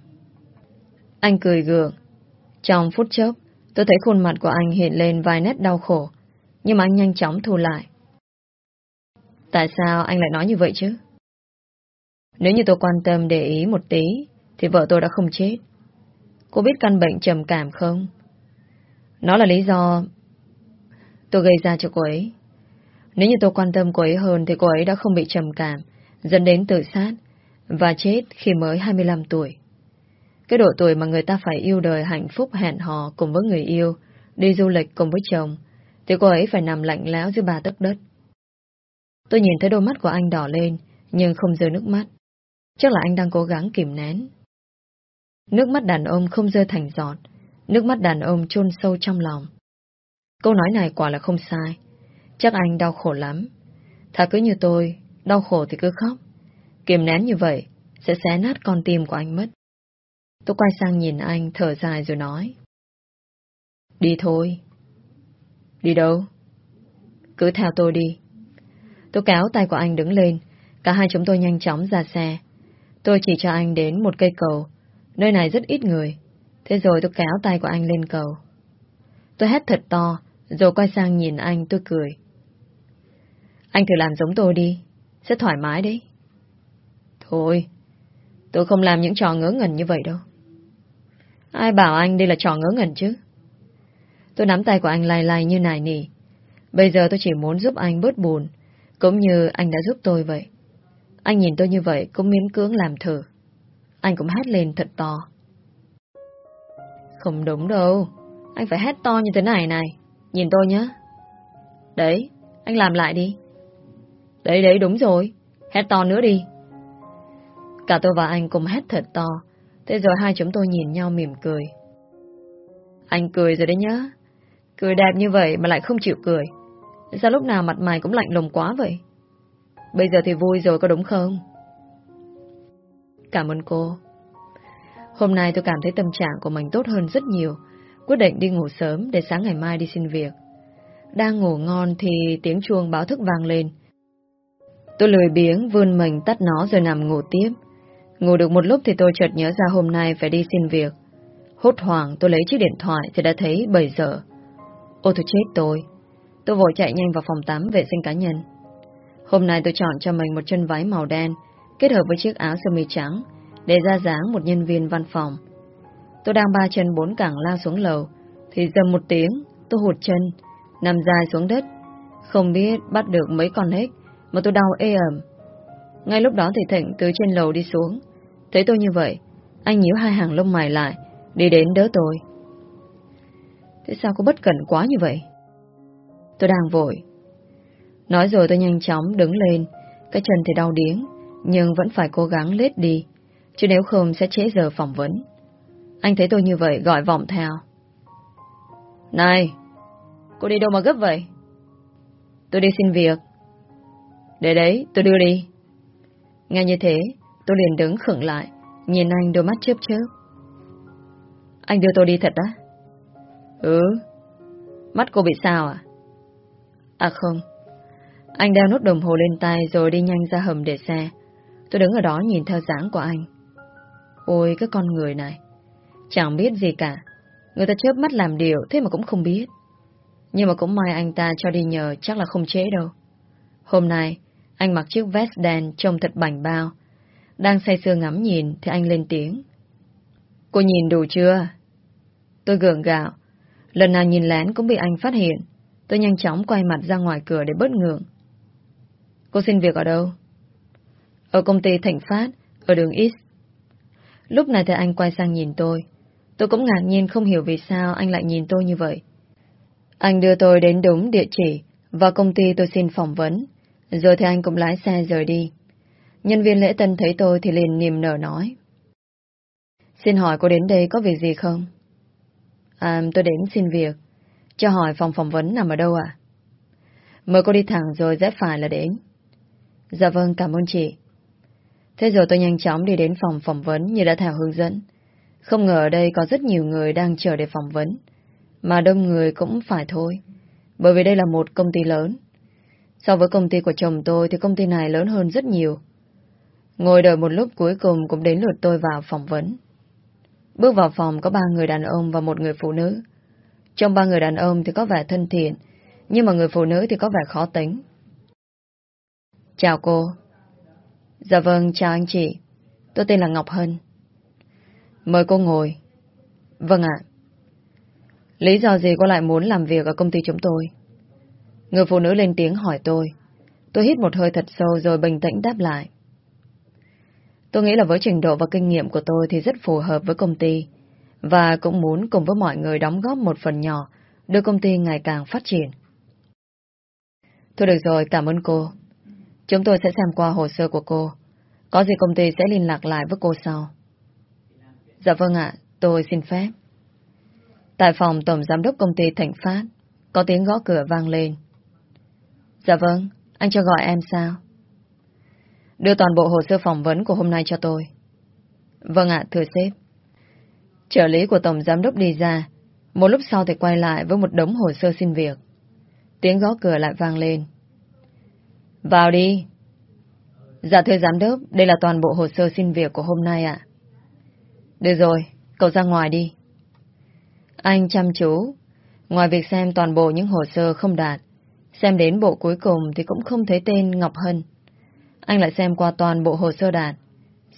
Anh cười gượng. Trong phút chốc, tôi thấy khuôn mặt của anh hiện lên vài nét đau khổ, nhưng mà anh nhanh chóng thu lại. Tại sao anh lại nói như vậy chứ? Nếu như tôi quan tâm để ý một tí, thì vợ tôi đã không chết. Cô biết căn bệnh trầm cảm không? Nó là lý do tôi gây ra cho cô ấy. Nếu như tôi quan tâm cô ấy hơn thì cô ấy đã không bị trầm cảm, dẫn đến tự sát và chết khi mới 25 tuổi. Cái độ tuổi mà người ta phải yêu đời hạnh phúc hẹn hò cùng với người yêu, đi du lịch cùng với chồng, thì cô ấy phải nằm lạnh lẽo dưới ba tấc đất. Tôi nhìn thấy đôi mắt của anh đỏ lên, nhưng không rơi nước mắt. Chắc là anh đang cố gắng kìm nén. Nước mắt đàn ông không rơi thành giọt, nước mắt đàn ông chôn sâu trong lòng. Câu nói này quả là không sai. Chắc anh đau khổ lắm. Thà cứ như tôi, đau khổ thì cứ khóc. Kiềm nén như vậy, sẽ xé nát con tim của anh mất. Tôi quay sang nhìn anh, thở dài rồi nói. Đi thôi. Đi đâu? Cứ theo tôi đi. Tôi kéo tay của anh đứng lên, cả hai chúng tôi nhanh chóng ra xe. Tôi chỉ cho anh đến một cây cầu, nơi này rất ít người. Thế rồi tôi kéo tay của anh lên cầu. Tôi hét thật to, rồi quay sang nhìn anh tôi cười. Anh thử làm giống tôi đi, sẽ thoải mái đấy. Thôi, tôi không làm những trò ngớ ngẩn như vậy đâu. Ai bảo anh đây là trò ngớ ngẩn chứ? Tôi nắm tay của anh lai lai như nài nỉ. Bây giờ tôi chỉ muốn giúp anh bớt buồn, cũng như anh đã giúp tôi vậy. Anh nhìn tôi như vậy cũng miễn cưỡng làm thử. Anh cũng hét lên thật to. Không đúng đâu. Anh phải hét to như thế này này. Nhìn tôi nhé. Đấy, anh làm lại đi. Đấy đấy đúng rồi. Hét to nữa đi. Cả tôi và anh cùng hét thật to. Thế rồi hai chúng tôi nhìn nhau mỉm cười. Anh cười rồi đấy nhá. Cười đẹp như vậy mà lại không chịu cười. Sao lúc nào mặt mày cũng lạnh lùng quá vậy? Bây giờ thì vui rồi có đúng không? Cảm ơn cô. Hôm nay tôi cảm thấy tâm trạng của mình tốt hơn rất nhiều. Quyết định đi ngủ sớm để sáng ngày mai đi xin việc. Đang ngủ ngon thì tiếng chuông báo thức vang lên. Tôi lười biếng vươn mình tắt nó rồi nằm ngủ tiếp. Ngủ được một lúc thì tôi chợt nhớ ra hôm nay phải đi xin việc. Hốt hoảng, tôi lấy chiếc điện thoại thì đã thấy 7 giờ. Ô tôi chết tôi. Tôi vội chạy nhanh vào phòng tắm vệ sinh cá nhân. Hôm nay tôi chọn cho mình một chân váy màu đen, kết hợp với chiếc áo sơ mi trắng, để ra dáng một nhân viên văn phòng. Tôi đang ba chân bốn cẳng lao xuống lầu, thì dầm một tiếng, tôi hụt chân, nằm dài xuống đất không biết bắt được mấy con hết mà tôi đau ê ẩm. Ngay lúc đó thì Thịnh từ trên lầu đi xuống thấy tôi như vậy anh nhíu hai hàng lông mày lại đi đến đỡ tôi. Thế sao cô bất cẩn quá như vậy? Tôi đang vội. Nói rồi tôi nhanh chóng đứng lên, cái chân thì đau điếng, nhưng vẫn phải cố gắng lết đi, chứ nếu không sẽ trễ giờ phỏng vấn. Anh thấy tôi như vậy gọi vọng theo. Này, cô đi đâu mà gấp vậy? Tôi đi xin việc. Để đấy, tôi đưa đi. Nghe như thế, tôi liền đứng khựng lại, nhìn anh đôi mắt chớp chớp. Anh đưa tôi đi thật á? Ừ. Mắt cô bị sao à? À không. Anh đeo nút đồng hồ lên tay rồi đi nhanh ra hầm để xe. Tôi đứng ở đó nhìn theo dáng của anh. Ôi cái con người này. Chẳng biết gì cả. Người ta chớp mắt làm điều thế mà cũng không biết. Nhưng mà cũng may anh ta cho đi nhờ chắc là không chế đâu. Hôm nay, anh mặc chiếc vest đen trông thật bảnh bao. Đang say sưa ngắm nhìn thì anh lên tiếng. Cô nhìn đủ chưa? Tôi gượng gạo. Lần nào nhìn lén cũng bị anh phát hiện. Tôi nhanh chóng quay mặt ra ngoài cửa để bớt ngượng. Cô xin việc ở đâu? Ở công ty Thành Phát, ở đường East. Lúc này thì anh quay sang nhìn tôi. Tôi cũng ngạc nhiên không hiểu vì sao anh lại nhìn tôi như vậy. Anh đưa tôi đến đúng địa chỉ và công ty tôi xin phỏng vấn. Rồi thì anh cũng lái xe rời đi. Nhân viên lễ tân thấy tôi thì liền niềm nở nói. Xin hỏi cô đến đây có việc gì không? À, tôi đến xin việc. Cho hỏi phòng phỏng vấn nằm ở đâu ạ? Mời cô đi thẳng rồi rẽ phải là đến. Dạ vâng, cảm ơn chị. Thế rồi tôi nhanh chóng đi đến phòng phỏng vấn như đã theo hướng dẫn. Không ngờ ở đây có rất nhiều người đang chờ để phỏng vấn. Mà đông người cũng phải thôi. Bởi vì đây là một công ty lớn. So với công ty của chồng tôi thì công ty này lớn hơn rất nhiều. Ngồi đợi một lúc cuối cùng cũng đến lượt tôi vào phỏng vấn. Bước vào phòng có ba người đàn ông và một người phụ nữ. Trong ba người đàn ông thì có vẻ thân thiện, nhưng mà người phụ nữ thì có vẻ khó tính. Chào cô. Dạ vâng, chào anh chị. Tôi tên là Ngọc Hân. Mời cô ngồi. Vâng ạ. Lý do gì cô lại muốn làm việc ở công ty chúng tôi? Người phụ nữ lên tiếng hỏi tôi. Tôi hít một hơi thật sâu rồi bình tĩnh đáp lại. Tôi nghĩ là với trình độ và kinh nghiệm của tôi thì rất phù hợp với công ty và cũng muốn cùng với mọi người đóng góp một phần nhỏ đưa công ty ngày càng phát triển. Thôi được rồi, cảm ơn cô. Chúng tôi sẽ xem qua hồ sơ của cô. Có gì công ty sẽ liên lạc lại với cô sau. Dạ vâng ạ, tôi xin phép. Tại phòng Tổng Giám đốc công ty Thành Phát, có tiếng gõ cửa vang lên. Dạ vâng, anh cho gọi em sao? Đưa toàn bộ hồ sơ phỏng vấn của hôm nay cho tôi. Vâng ạ, thưa sếp. Trợ lý của Tổng Giám đốc đi ra, một lúc sau thì quay lại với một đống hồ sơ xin việc. Tiếng gõ cửa lại vang lên. Vào đi. Dạ thưa Giám đốc, đây là toàn bộ hồ sơ xin việc của hôm nay ạ. Được rồi, cậu ra ngoài đi. Anh chăm chú. Ngoài việc xem toàn bộ những hồ sơ không đạt, xem đến bộ cuối cùng thì cũng không thấy tên Ngọc Hân. Anh lại xem qua toàn bộ hồ sơ đạt.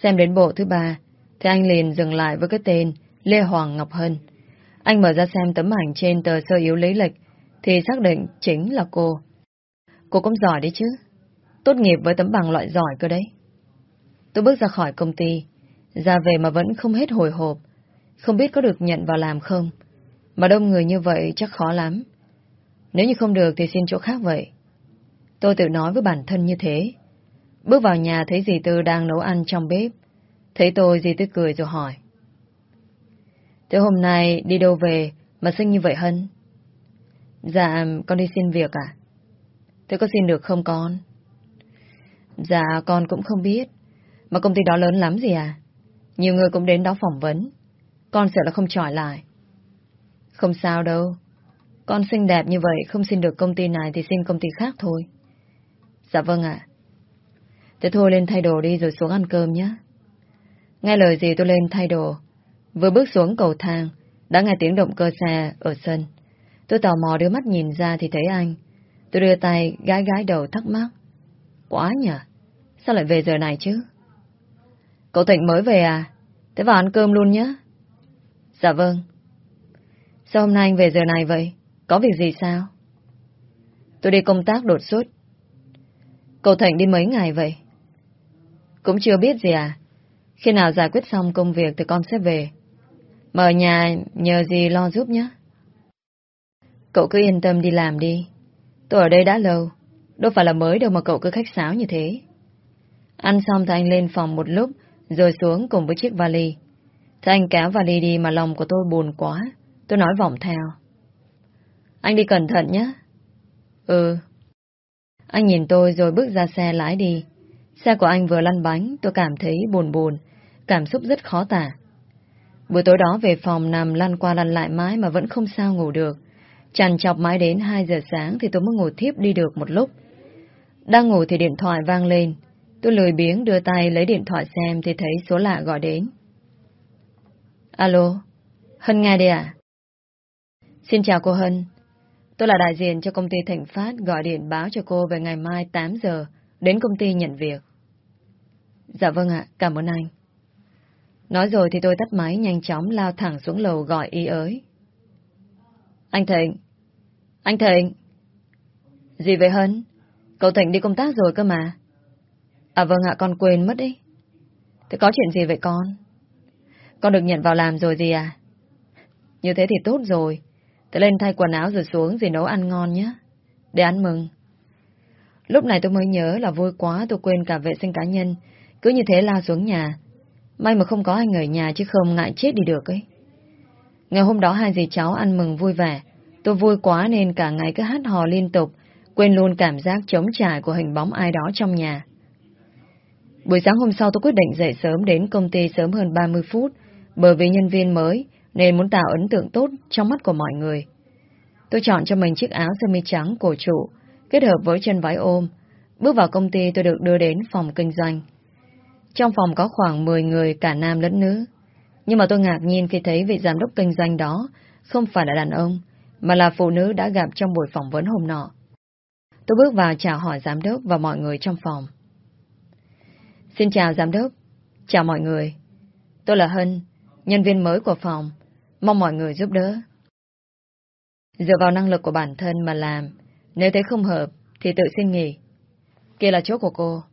Xem đến bộ thứ ba, thì anh liền dừng lại với cái tên Lê Hoàng Ngọc Hân. Anh mở ra xem tấm ảnh trên tờ sơ yếu lý lịch, thì xác định chính là cô. Cô cũng giỏi đấy chứ. Tốt nghiệp với tấm bằng loại giỏi cơ đấy. Tôi bước ra khỏi công ty, ra về mà vẫn không hết hồi hộp. Không biết có được nhận vào làm không? Mà đông người như vậy chắc khó lắm. Nếu như không được thì xin chỗ khác vậy. Tôi tự nói với bản thân như thế. Bước vào nhà thấy dì Tư đang nấu ăn trong bếp. Thấy tôi dì Tư cười rồi hỏi. Thế hôm nay đi đâu về mà xinh như vậy Hân? Dạ, con đi xin việc à? Thế có xin được không con? Dạ, con cũng không biết. Mà công ty đó lớn lắm gì à? Nhiều người cũng đến đó phỏng vấn. Con sợ là không trỏi lại. Không sao đâu. Con xinh đẹp như vậy, không xin được công ty này thì xin công ty khác thôi. Dạ vâng ạ. Thế thôi lên thay đồ đi rồi xuống ăn cơm nhé. Nghe lời gì tôi lên thay đồ. Vừa bước xuống cầu thang, đã nghe tiếng động cơ xe ở sân. Tôi tò mò đưa mắt nhìn ra thì thấy anh. Tôi đưa tay gái gái đầu thắc mắc. Quá nhỉ? Sao lại về giờ này chứ? Cậu Thịnh mới về à? Thế vào ăn cơm luôn nhé. Dạ vâng. Sao hôm nay anh về giờ này vậy? Có việc gì sao? Tôi đi công tác đột xuất. Cậu Thịnh đi mấy ngày vậy? Cũng chưa biết gì à? Khi nào giải quyết xong công việc thì con sẽ về. Mà ở nhà nhờ gì lo giúp nhé. Cậu cứ yên tâm đi làm đi. Tôi ở đây đã lâu. Đâu phải là mới đâu mà cậu cứ khách sáo như thế. Ăn xong thì anh lên phòng một lúc, rồi xuống cùng với chiếc vali. Thì anh kéo vali đi mà lòng của tôi buồn quá. Tôi nói vọng theo. Anh đi cẩn thận nhé. Ừ. Anh nhìn tôi rồi bước ra xe lái đi. Xe của anh vừa lăn bánh, tôi cảm thấy buồn buồn, cảm xúc rất khó tả. Buổi tối đó về phòng nằm lăn qua lăn lại mãi mà vẫn không sao ngủ được. Chằn chọc mãi đến 2 giờ sáng thì tôi mới ngủ thiếp đi được một lúc. Đang ngủ thì điện thoại vang lên. Tôi lười biếng đưa tay lấy điện thoại xem thì thấy số lạ gọi đến. Alo, Hân nghe đây à? Xin chào cô Hân. Tôi là đại diện cho công ty Thịnh Phát gọi điện báo cho cô về ngày mai 8 giờ đến công ty nhận việc. Dạ vâng ạ, cảm ơn anh. Nói rồi thì tôi tắt máy nhanh chóng lao thẳng xuống lầu gọi y ới. Anh Thịnh! Anh Thịnh! Gì vậy Hân? Cậu Thịnh đi công tác rồi cơ mà. À vâng ạ, con quên mất đi. Thế có chuyện gì vậy con? Con được nhận vào làm rồi gì à? Như thế thì tốt rồi. Thế lên thay quần áo rồi xuống rồi nấu ăn ngon nhé. Để ăn mừng. Lúc này tôi mới nhớ là vui quá tôi quên cả vệ sinh cá nhân. Cứ như thế la xuống nhà. May mà không có anh ở nhà chứ không ngại chết đi được ấy. Ngày hôm đó hai dì cháu ăn mừng vui vẻ. Tôi vui quá nên cả ngày cứ hát hò liên tục, quên luôn cảm giác chống trải của hình bóng ai đó trong nhà. Buổi sáng hôm sau tôi quyết định dậy sớm đến công ty sớm hơn 30 phút, bởi vì nhân viên mới nên muốn tạo ấn tượng tốt trong mắt của mọi người. Tôi chọn cho mình chiếc áo sơ mi trắng cổ trụ, kết hợp với chân váy ôm. Bước vào công ty tôi được đưa đến phòng kinh doanh. Trong phòng có khoảng 10 người cả nam lẫn nữ. Nhưng mà tôi ngạc nhiên khi thấy vị giám đốc kinh doanh đó không phải là đàn ông, mà là phụ nữ đã gặp trong buổi phỏng vấn hôm nọ. Tôi bước vào chào hỏi giám đốc và mọi người trong phòng. Xin chào giám đốc. Chào mọi người. Tôi là Hân, nhân viên mới của phòng. Mong mọi người giúp đỡ. Dựa vào năng lực của bản thân mà làm. Nếu thấy không hợp, thì tự xin nghỉ. Kia là chỗ của cô.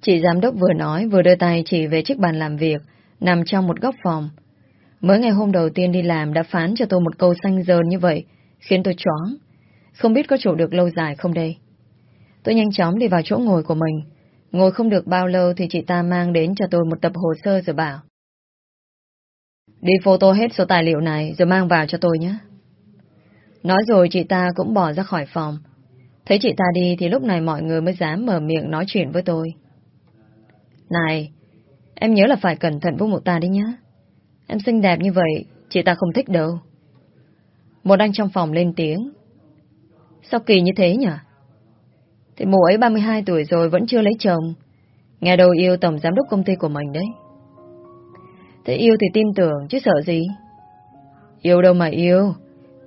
Chị giám đốc vừa nói vừa đưa tay chỉ về chiếc bàn làm việc nằm trong một góc phòng. Mới ngày hôm đầu tiên đi làm đã phán cho tôi một câu xanh dờn như vậy, khiến tôi choáng. Không biết có chủ được lâu dài không đây. Tôi nhanh chóng đi vào chỗ ngồi của mình. Ngồi không được bao lâu thì chị ta mang đến cho tôi một tập hồ sơ rồi bảo. Đi photo hết số tài liệu này rồi mang vào cho tôi nhé. Nói rồi chị ta cũng bỏ ra khỏi phòng. Thấy chị ta đi thì lúc này mọi người mới dám mở miệng nói chuyện với tôi. Này, em nhớ là phải cẩn thận với mụ ta đi nhá. Em xinh đẹp như vậy, chị ta không thích đâu. Một anh trong phòng lên tiếng. Sao kỳ như thế nhỉ? Thì mụ ấy 32 tuổi rồi vẫn chưa lấy chồng. Nghe đầu yêu tổng giám đốc công ty của mình đấy. Thế yêu thì tin tưởng chứ sợ gì? Yêu đâu mà yêu.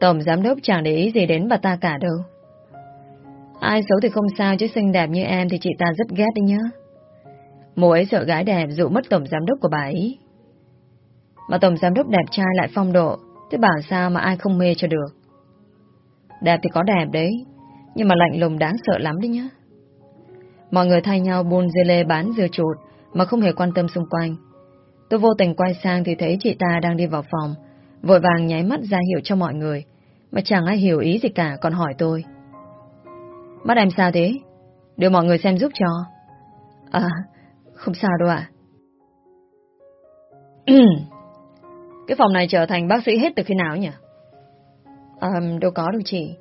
Tổng giám đốc chẳng để ý gì đến bà ta cả đâu. Ai xấu thì không sao chứ xinh đẹp như em thì chị ta rất ghét đấy nhá. Mụ ấy sợ gái đẹp dụ mất tổng giám đốc của bà ấy. Mà tổng giám đốc đẹp trai lại phong độ, thế bảo sao mà ai không mê cho được. Đẹp thì có đẹp đấy, nhưng mà lạnh lùng đáng sợ lắm đấy nhá. Mọi người thay nhau buôn dê lê bán dưa chuột mà không hề quan tâm xung quanh. Tôi vô tình quay sang thì thấy chị ta đang đi vào phòng, vội vàng nháy mắt ra hiệu cho mọi người, mà chẳng ai hiểu ý gì cả còn hỏi tôi. Mắt em sao thế? Đưa mọi người xem giúp cho. À, không sao đâu ạ. Cái phòng này trở thành bác sĩ hết từ khi nào nhỉ? À, đâu có đâu chị.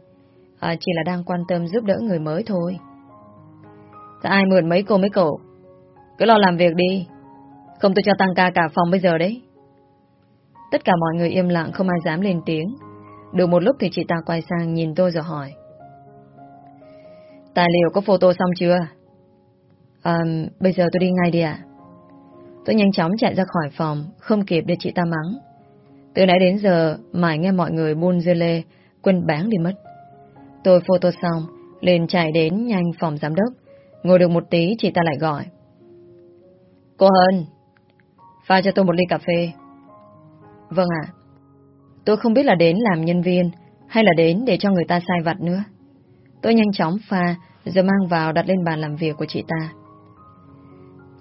À, chỉ là đang quan tâm giúp đỡ người mới thôi. Thế ai mượn mấy cô mấy cậu? Cứ lo làm việc đi. Không tôi cho tăng ca cả phòng bây giờ đấy. Tất cả mọi người im lặng không ai dám lên tiếng. Được một lúc thì chị ta quay sang nhìn tôi rồi hỏi. Tài liệu có photo xong chưa? À, bây giờ tôi đi ngay đi ạ. Tôi nhanh chóng chạy ra khỏi phòng, không kịp để chị ta mắng. Từ nãy đến giờ, mãi nghe mọi người buôn dưa lê, quên bán đi mất. Tôi photo xong, liền chạy đến nhanh phòng giám đốc. Ngồi được một tí, chị ta lại gọi. Cô Hân, pha cho tôi một ly cà phê. Vâng ạ. Tôi không biết là đến làm nhân viên, hay là đến để cho người ta sai vặt nữa. Tôi nhanh chóng pha, rồi mang vào đặt lên bàn làm việc của chị ta.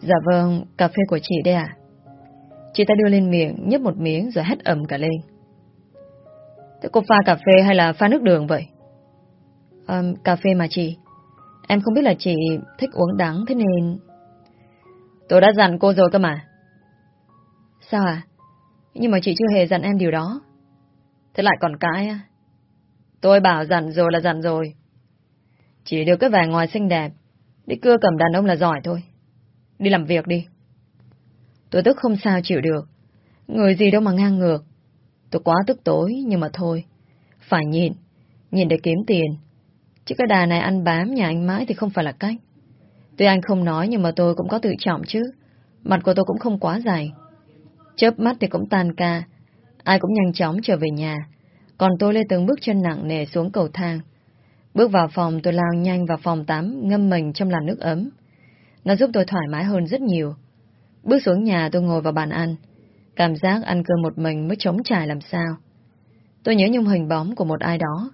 Dạ vâng, cà phê của chị đây à? Chị ta đưa lên miệng, nhấp một miếng rồi hét ẩm cả lên. Thế cô pha cà phê hay là pha nước đường vậy? À, cà phê mà chị. Em không biết là chị thích uống đắng thế nên... Tôi đã dặn cô rồi cơ mà. Sao à? Nhưng mà chị chưa hề dặn em điều đó. Thế lại còn cãi á? Tôi bảo dặn rồi là dặn rồi. Chỉ được cái vẻ ngoài xinh đẹp, đi cưa cầm đàn ông là giỏi thôi. Đi làm việc đi. Tôi tức không sao chịu được. Người gì đâu mà ngang ngược. Tôi quá tức tối, nhưng mà thôi. Phải nhìn. Nhìn để kiếm tiền. Chứ cái đà này ăn bám nhà anh mãi thì không phải là cách. Tuy anh không nói nhưng mà tôi cũng có tự trọng chứ. Mặt của tôi cũng không quá dài. Chớp mắt thì cũng tan ca. Ai cũng nhanh chóng trở về nhà. Còn tôi lê từng bước chân nặng nề xuống cầu thang. Bước vào phòng, tôi lao nhanh vào phòng tắm, ngâm mình trong làn nước ấm. Nó giúp tôi thoải mái hơn rất nhiều. Bước xuống nhà, tôi ngồi vào bàn ăn. Cảm giác ăn cơm một mình mới chống trải làm sao. Tôi nhớ nhung hình bóng của một ai đó.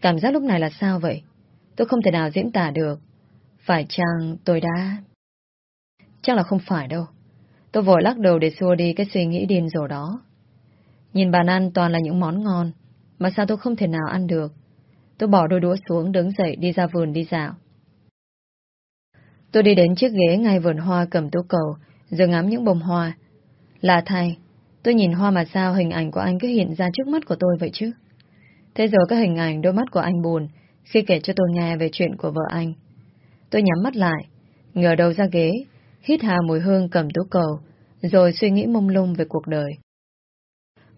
Cảm giác lúc này là sao vậy? Tôi không thể nào diễn tả được. Phải chăng tôi đã... Chắc là không phải đâu. Tôi vội lắc đầu để xua đi cái suy nghĩ điên rồ đó. Nhìn bàn ăn toàn là những món ngon, mà sao tôi không thể nào ăn được. Tôi bỏ đôi đũa xuống đứng dậy đi ra vườn đi dạo. Tôi đi đến chiếc ghế ngay vườn hoa cầm tú cầu, rồi ngắm những bông hoa. Là thay, tôi nhìn hoa mà sao hình ảnh của anh cứ hiện ra trước mắt của tôi vậy chứ? Thế rồi các hình ảnh đôi mắt của anh buồn khi kể cho tôi nghe về chuyện của vợ anh. Tôi nhắm mắt lại, ngửa đầu ra ghế, hít hà mùi hương cầm tú cầu, rồi suy nghĩ mông lung về cuộc đời.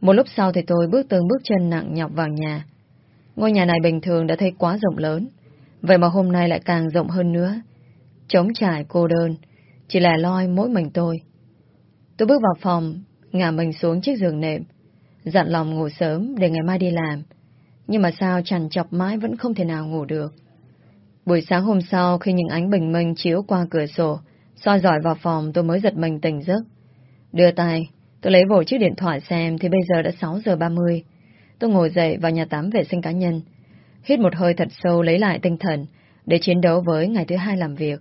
Một lúc sau thì tôi bước từng bước chân nặng nhọc vào nhà. Ngôi nhà này bình thường đã thấy quá rộng lớn, vậy mà hôm nay lại càng rộng hơn nữa. Trống trải cô đơn, chỉ là loi mỗi mình tôi. Tôi bước vào phòng, ngả mình xuống chiếc giường nệm, dặn lòng ngủ sớm để ngày mai đi làm. Nhưng mà sao chằn chọc mãi vẫn không thể nào ngủ được. Buổi sáng hôm sau khi những ánh bình minh chiếu qua cửa sổ, soi dọi vào phòng tôi mới giật mình tỉnh giấc. Đưa tay, tôi lấy vội chiếc điện thoại xem thì bây giờ đã 6 giờ 30. Tôi ngồi dậy vào nhà tắm vệ sinh cá nhân. Hít một hơi thật sâu lấy lại tinh thần để chiến đấu với ngày thứ hai làm việc.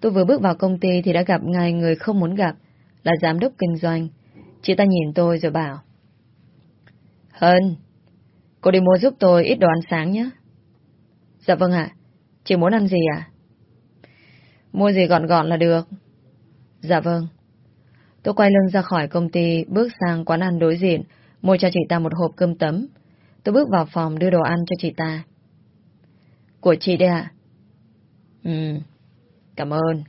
Tôi vừa bước vào công ty thì đã gặp ngay người không muốn gặp, là giám đốc kinh doanh. Chị ta nhìn tôi rồi bảo. Hân, cô đi mua giúp tôi ít đồ ăn sáng nhé. Dạ vâng ạ. Chị muốn ăn gì ạ? Mua gì gọn gọn là được. Dạ vâng. Tôi quay lưng ra khỏi công ty, bước sang quán ăn đối diện, mua cho chị ta một hộp cơm tấm. Tôi bước vào phòng đưa đồ ăn cho chị ta. Của chị đây ạ? Ừ, cảm ơn.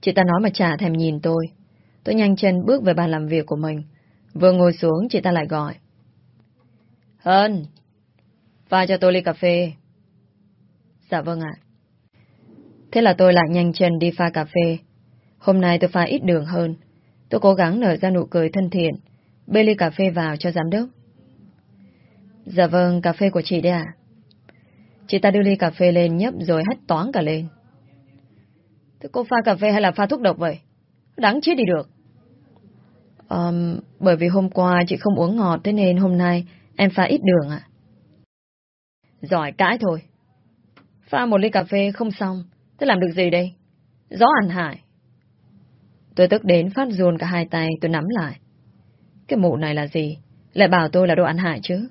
Chị ta nói mà chả thèm nhìn tôi. Tôi nhanh chân bước về bàn làm việc của mình. Vừa ngồi xuống, chị ta lại gọi. Hân, pha cho tôi ly cà phê. Dạ vâng ạ. Thế là tôi lại nhanh chân đi pha cà phê. Hôm nay tôi pha ít đường hơn. Tôi cố gắng nở ra nụ cười thân thiện, bê ly cà phê vào cho giám đốc. Dạ vâng, cà phê của chị đây ạ. Chị ta đưa ly cà phê lên nhấp rồi hắt toán cả lên. Thế cô pha cà phê hay là pha thuốc độc vậy? Đáng chết đi được. Um, bởi vì hôm qua chị không uống ngọt thế nên hôm nay em pha ít đường ạ. Giỏi cãi thôi. Pha một ly cà phê không xong, tôi làm được gì đây? Gió ăn hại. Tôi tức đến phát run cả hai tay tôi nắm lại. Cái mụ này là gì? Lại bảo tôi là đồ ăn hại chứ?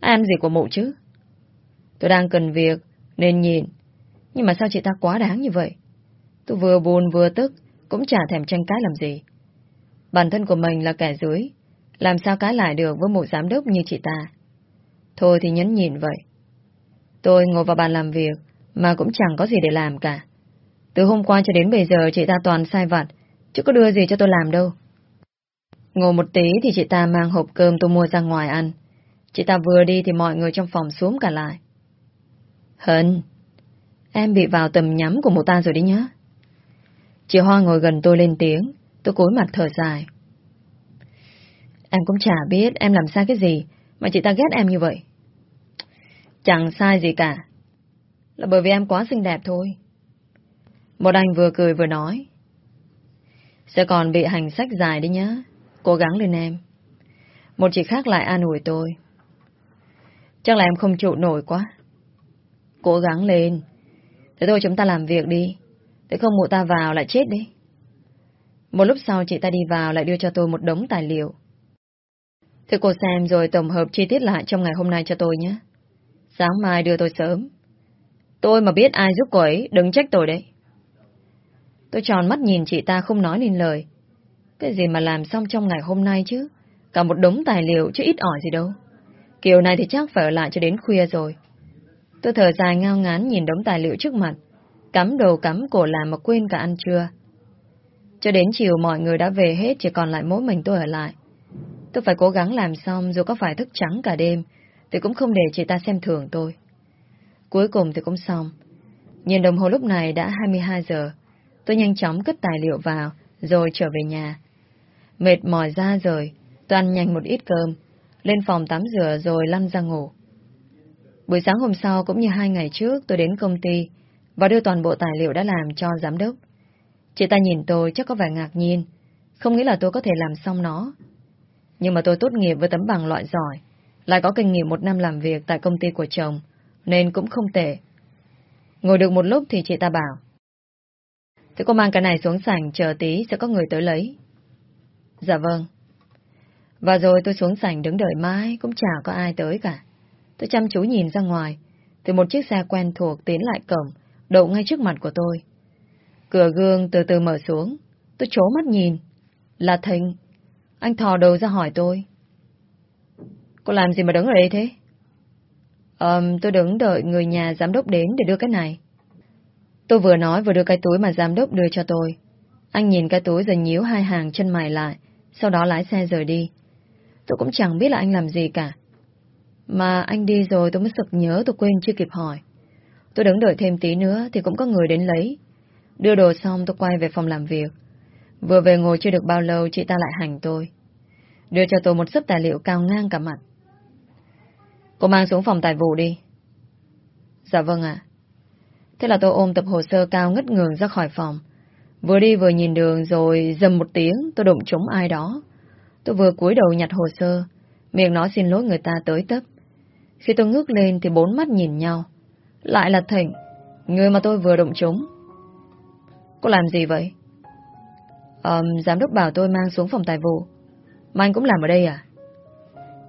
Ăn gì của mụ chứ? Tôi đang cần việc, nên nhìn. Nhưng mà sao chị ta quá đáng như vậy? Tôi vừa buồn vừa tức, cũng chả thèm tranh cãi làm gì. Bản thân của mình là kẻ dưới, làm sao cái lại được với một giám đốc như chị ta? Thôi thì nhấn nhịn vậy. Tôi ngồi vào bàn làm việc, mà cũng chẳng có gì để làm cả. Từ hôm qua cho đến bây giờ chị ta toàn sai vặt, chứ có đưa gì cho tôi làm đâu. Ngồi một tí thì chị ta mang hộp cơm tôi mua ra ngoài ăn. Chị ta vừa đi thì mọi người trong phòng xuống cả lại. Hân, em bị vào tầm nhắm của một ta rồi đi nhá. Chị Hoa ngồi gần tôi lên tiếng, tôi cúi mặt thở dài. Em cũng chả biết em làm sai cái gì mà chị ta ghét em như vậy. Chẳng sai gì cả. Là bởi vì em quá xinh đẹp thôi. Một anh vừa cười vừa nói. Sẽ còn bị hành sách dài đi nhá. Cố gắng lên em. Một chị khác lại an ủi tôi. Chắc là em không trụ nổi quá. Cố gắng lên. Thế thôi chúng ta làm việc đi. Thế không mụ ta vào lại chết đi. Một lúc sau chị ta đi vào lại đưa cho tôi một đống tài liệu. Thế cô xem rồi tổng hợp chi tiết lại trong ngày hôm nay cho tôi nhé. Sáng mai đưa tôi sớm. Tôi mà biết ai giúp cô ấy, đừng trách tôi đấy. Tôi tròn mắt nhìn chị ta không nói nên lời. Cái gì mà làm xong trong ngày hôm nay chứ? Cả một đống tài liệu chứ ít ỏi gì đâu. Kiểu này thì chắc phải ở lại cho đến khuya rồi. Tôi thở dài ngao ngán nhìn đống tài liệu trước mặt. Cắm đầu cắm cổ làm mà quên cả ăn trưa. Cho đến chiều mọi người đã về hết, chỉ còn lại mỗi mình tôi ở lại. Tôi phải cố gắng làm xong, dù có phải thức trắng cả đêm, thì cũng không để chị ta xem thường tôi. Cuối cùng thì cũng xong. Nhìn đồng hồ lúc này đã 22 giờ. Tôi nhanh chóng cất tài liệu vào rồi trở về nhà. Mệt mỏi ra rồi, tôi ăn nhanh một ít cơm, lên phòng tắm rửa rồi lăn ra ngủ. Buổi sáng hôm sau cũng như hai ngày trước tôi đến công ty và đưa toàn bộ tài liệu đã làm cho giám đốc. Chị ta nhìn tôi chắc có vẻ ngạc nhiên, không nghĩ là tôi có thể làm xong nó. Nhưng mà tôi tốt nghiệp với tấm bằng loại giỏi, lại có kinh nghiệm một năm làm việc tại công ty của chồng, nên cũng không tệ. Ngồi được một lúc thì chị ta bảo. Thế cô mang cái này xuống sảnh chờ tí sẽ có người tới lấy. Dạ vâng. Và rồi tôi xuống sảnh đứng đợi mãi cũng chả có ai tới cả. Tôi chăm chú nhìn ra ngoài, thì một chiếc xe quen thuộc tiến lại cổng, đậu ngay trước mặt của tôi. Cửa gương từ từ mở xuống, tôi chố mắt nhìn. Là Thịnh. Anh thò đầu ra hỏi tôi. Cô làm gì mà đứng ở đây thế? um, tôi đứng đợi người nhà giám đốc đến để đưa cái này. Tôi vừa nói vừa đưa cái túi mà giám đốc đưa cho tôi. Anh nhìn cái túi rồi nhíu hai hàng chân mày lại, sau đó lái xe rời đi. Tôi cũng chẳng biết là anh làm gì cả. Mà anh đi rồi tôi mới sực nhớ tôi quên chưa kịp hỏi. Tôi đứng đợi thêm tí nữa thì cũng có người đến lấy. Đưa đồ xong tôi quay về phòng làm việc. Vừa về ngồi chưa được bao lâu chị ta lại hành tôi. Đưa cho tôi một sấp tài liệu cao ngang cả mặt. Cô mang xuống phòng tài vụ đi. Dạ vâng ạ. Thế là tôi ôm tập hồ sơ cao ngất ngường ra khỏi phòng. Vừa đi vừa nhìn đường rồi dầm một tiếng tôi đụng trúng ai đó. Tôi vừa cúi đầu nhặt hồ sơ, miệng nói xin lỗi người ta tới tấp. Khi tôi ngước lên thì bốn mắt nhìn nhau. Lại là Thịnh, người mà tôi vừa đụng trúng. Cô làm gì vậy? Um, giám đốc bảo tôi mang xuống phòng tài vụ. Mà anh cũng làm ở đây à?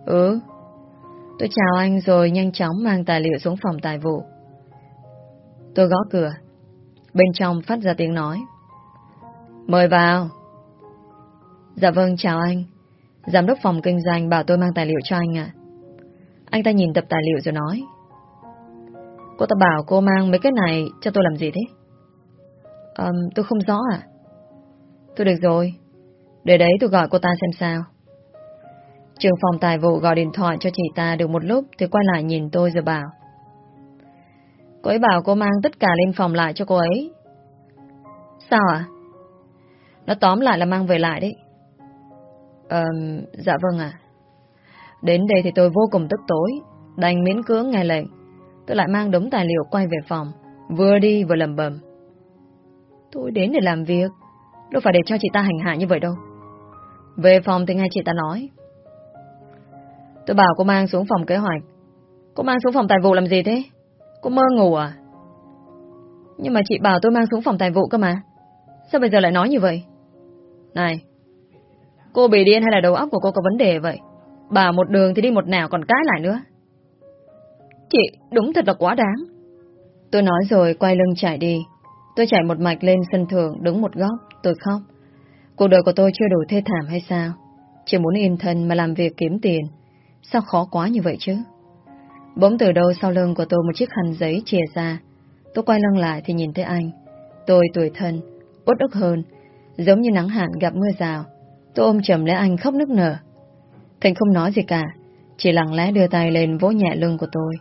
Ừ. Tôi chào anh rồi nhanh chóng mang tài liệu xuống phòng tài vụ. Tôi gõ cửa. Bên trong phát ra tiếng nói. Mời vào. Dạ vâng, chào anh. Giám đốc phòng kinh doanh bảo tôi mang tài liệu cho anh ạ. Anh ta nhìn tập tài liệu rồi nói. Cô ta bảo cô mang mấy cái này cho tôi làm gì thế? Um, tôi không rõ à? Tôi được rồi. Để đấy tôi gọi cô ta xem sao. Trường phòng tài vụ gọi điện thoại cho chị ta được một lúc thì quay lại nhìn tôi rồi bảo. Cô ấy bảo cô mang tất cả lên phòng lại cho cô ấy. Sao ạ? Nó tóm lại là mang về lại đấy. Ờ, dạ vâng ạ. Đến đây thì tôi vô cùng tức tối, đành miễn cưỡng nghe lệnh. Tôi lại mang đống tài liệu quay về phòng, vừa đi vừa lầm bầm. Tôi đến để làm việc, đâu phải để cho chị ta hành hạ như vậy đâu. Về phòng thì nghe chị ta nói. Tôi bảo cô mang xuống phòng kế hoạch. Cô mang xuống phòng tài vụ làm gì thế? Cô mơ ngủ à? Nhưng mà chị bảo tôi mang xuống phòng tài vụ cơ mà. Sao bây giờ lại nói như vậy? Này, cô bị điên hay là đầu óc của cô có vấn đề vậy? Bà một đường thì đi một nào còn cãi lại nữa. Chị, đúng thật là quá đáng. Tôi nói rồi quay lưng chạy đi. Tôi chạy một mạch lên sân thượng đứng một góc, tôi khóc. Cuộc đời của tôi chưa đủ thê thảm hay sao? Chỉ muốn yên thân mà làm việc kiếm tiền. Sao khó quá như vậy chứ? Bỗng từ đâu sau lưng của tôi một chiếc khăn giấy chìa ra. Tôi quay lưng lại thì nhìn thấy anh. Tôi tuổi thân, uất ức hơn, giống như nắng hạn gặp mưa rào. Tôi ôm chầm lấy anh khóc nức nở. Thành không nói gì cả, chỉ lặng lẽ đưa tay lên vỗ nhẹ lưng của tôi.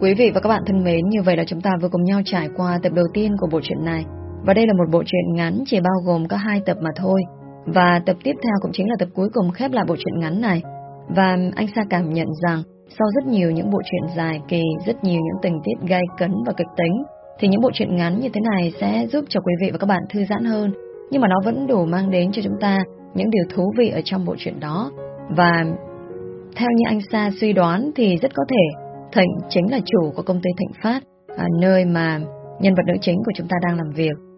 Quý vị và các bạn thân mến, như vậy là chúng ta vừa cùng nhau trải qua tập đầu tiên của bộ truyện này. Và đây là một bộ truyện ngắn chỉ bao gồm có hai tập mà thôi. Và tập tiếp theo cũng chính là tập cuối cùng khép lại bộ truyện ngắn này. Và anh Sa cảm nhận rằng sau rất nhiều những bộ truyện dài kỳ, rất nhiều những tình tiết gai cấn và kịch tính, thì những bộ truyện ngắn như thế này sẽ giúp cho quý vị và các bạn thư giãn hơn. Nhưng mà nó vẫn đủ mang đến cho chúng ta những điều thú vị ở trong bộ truyện đó. Và theo như anh Sa suy đoán thì rất có thể Thịnh chính là chủ của công ty Thịnh Phát, à, nơi mà nhân vật nữ chính của chúng ta đang làm việc.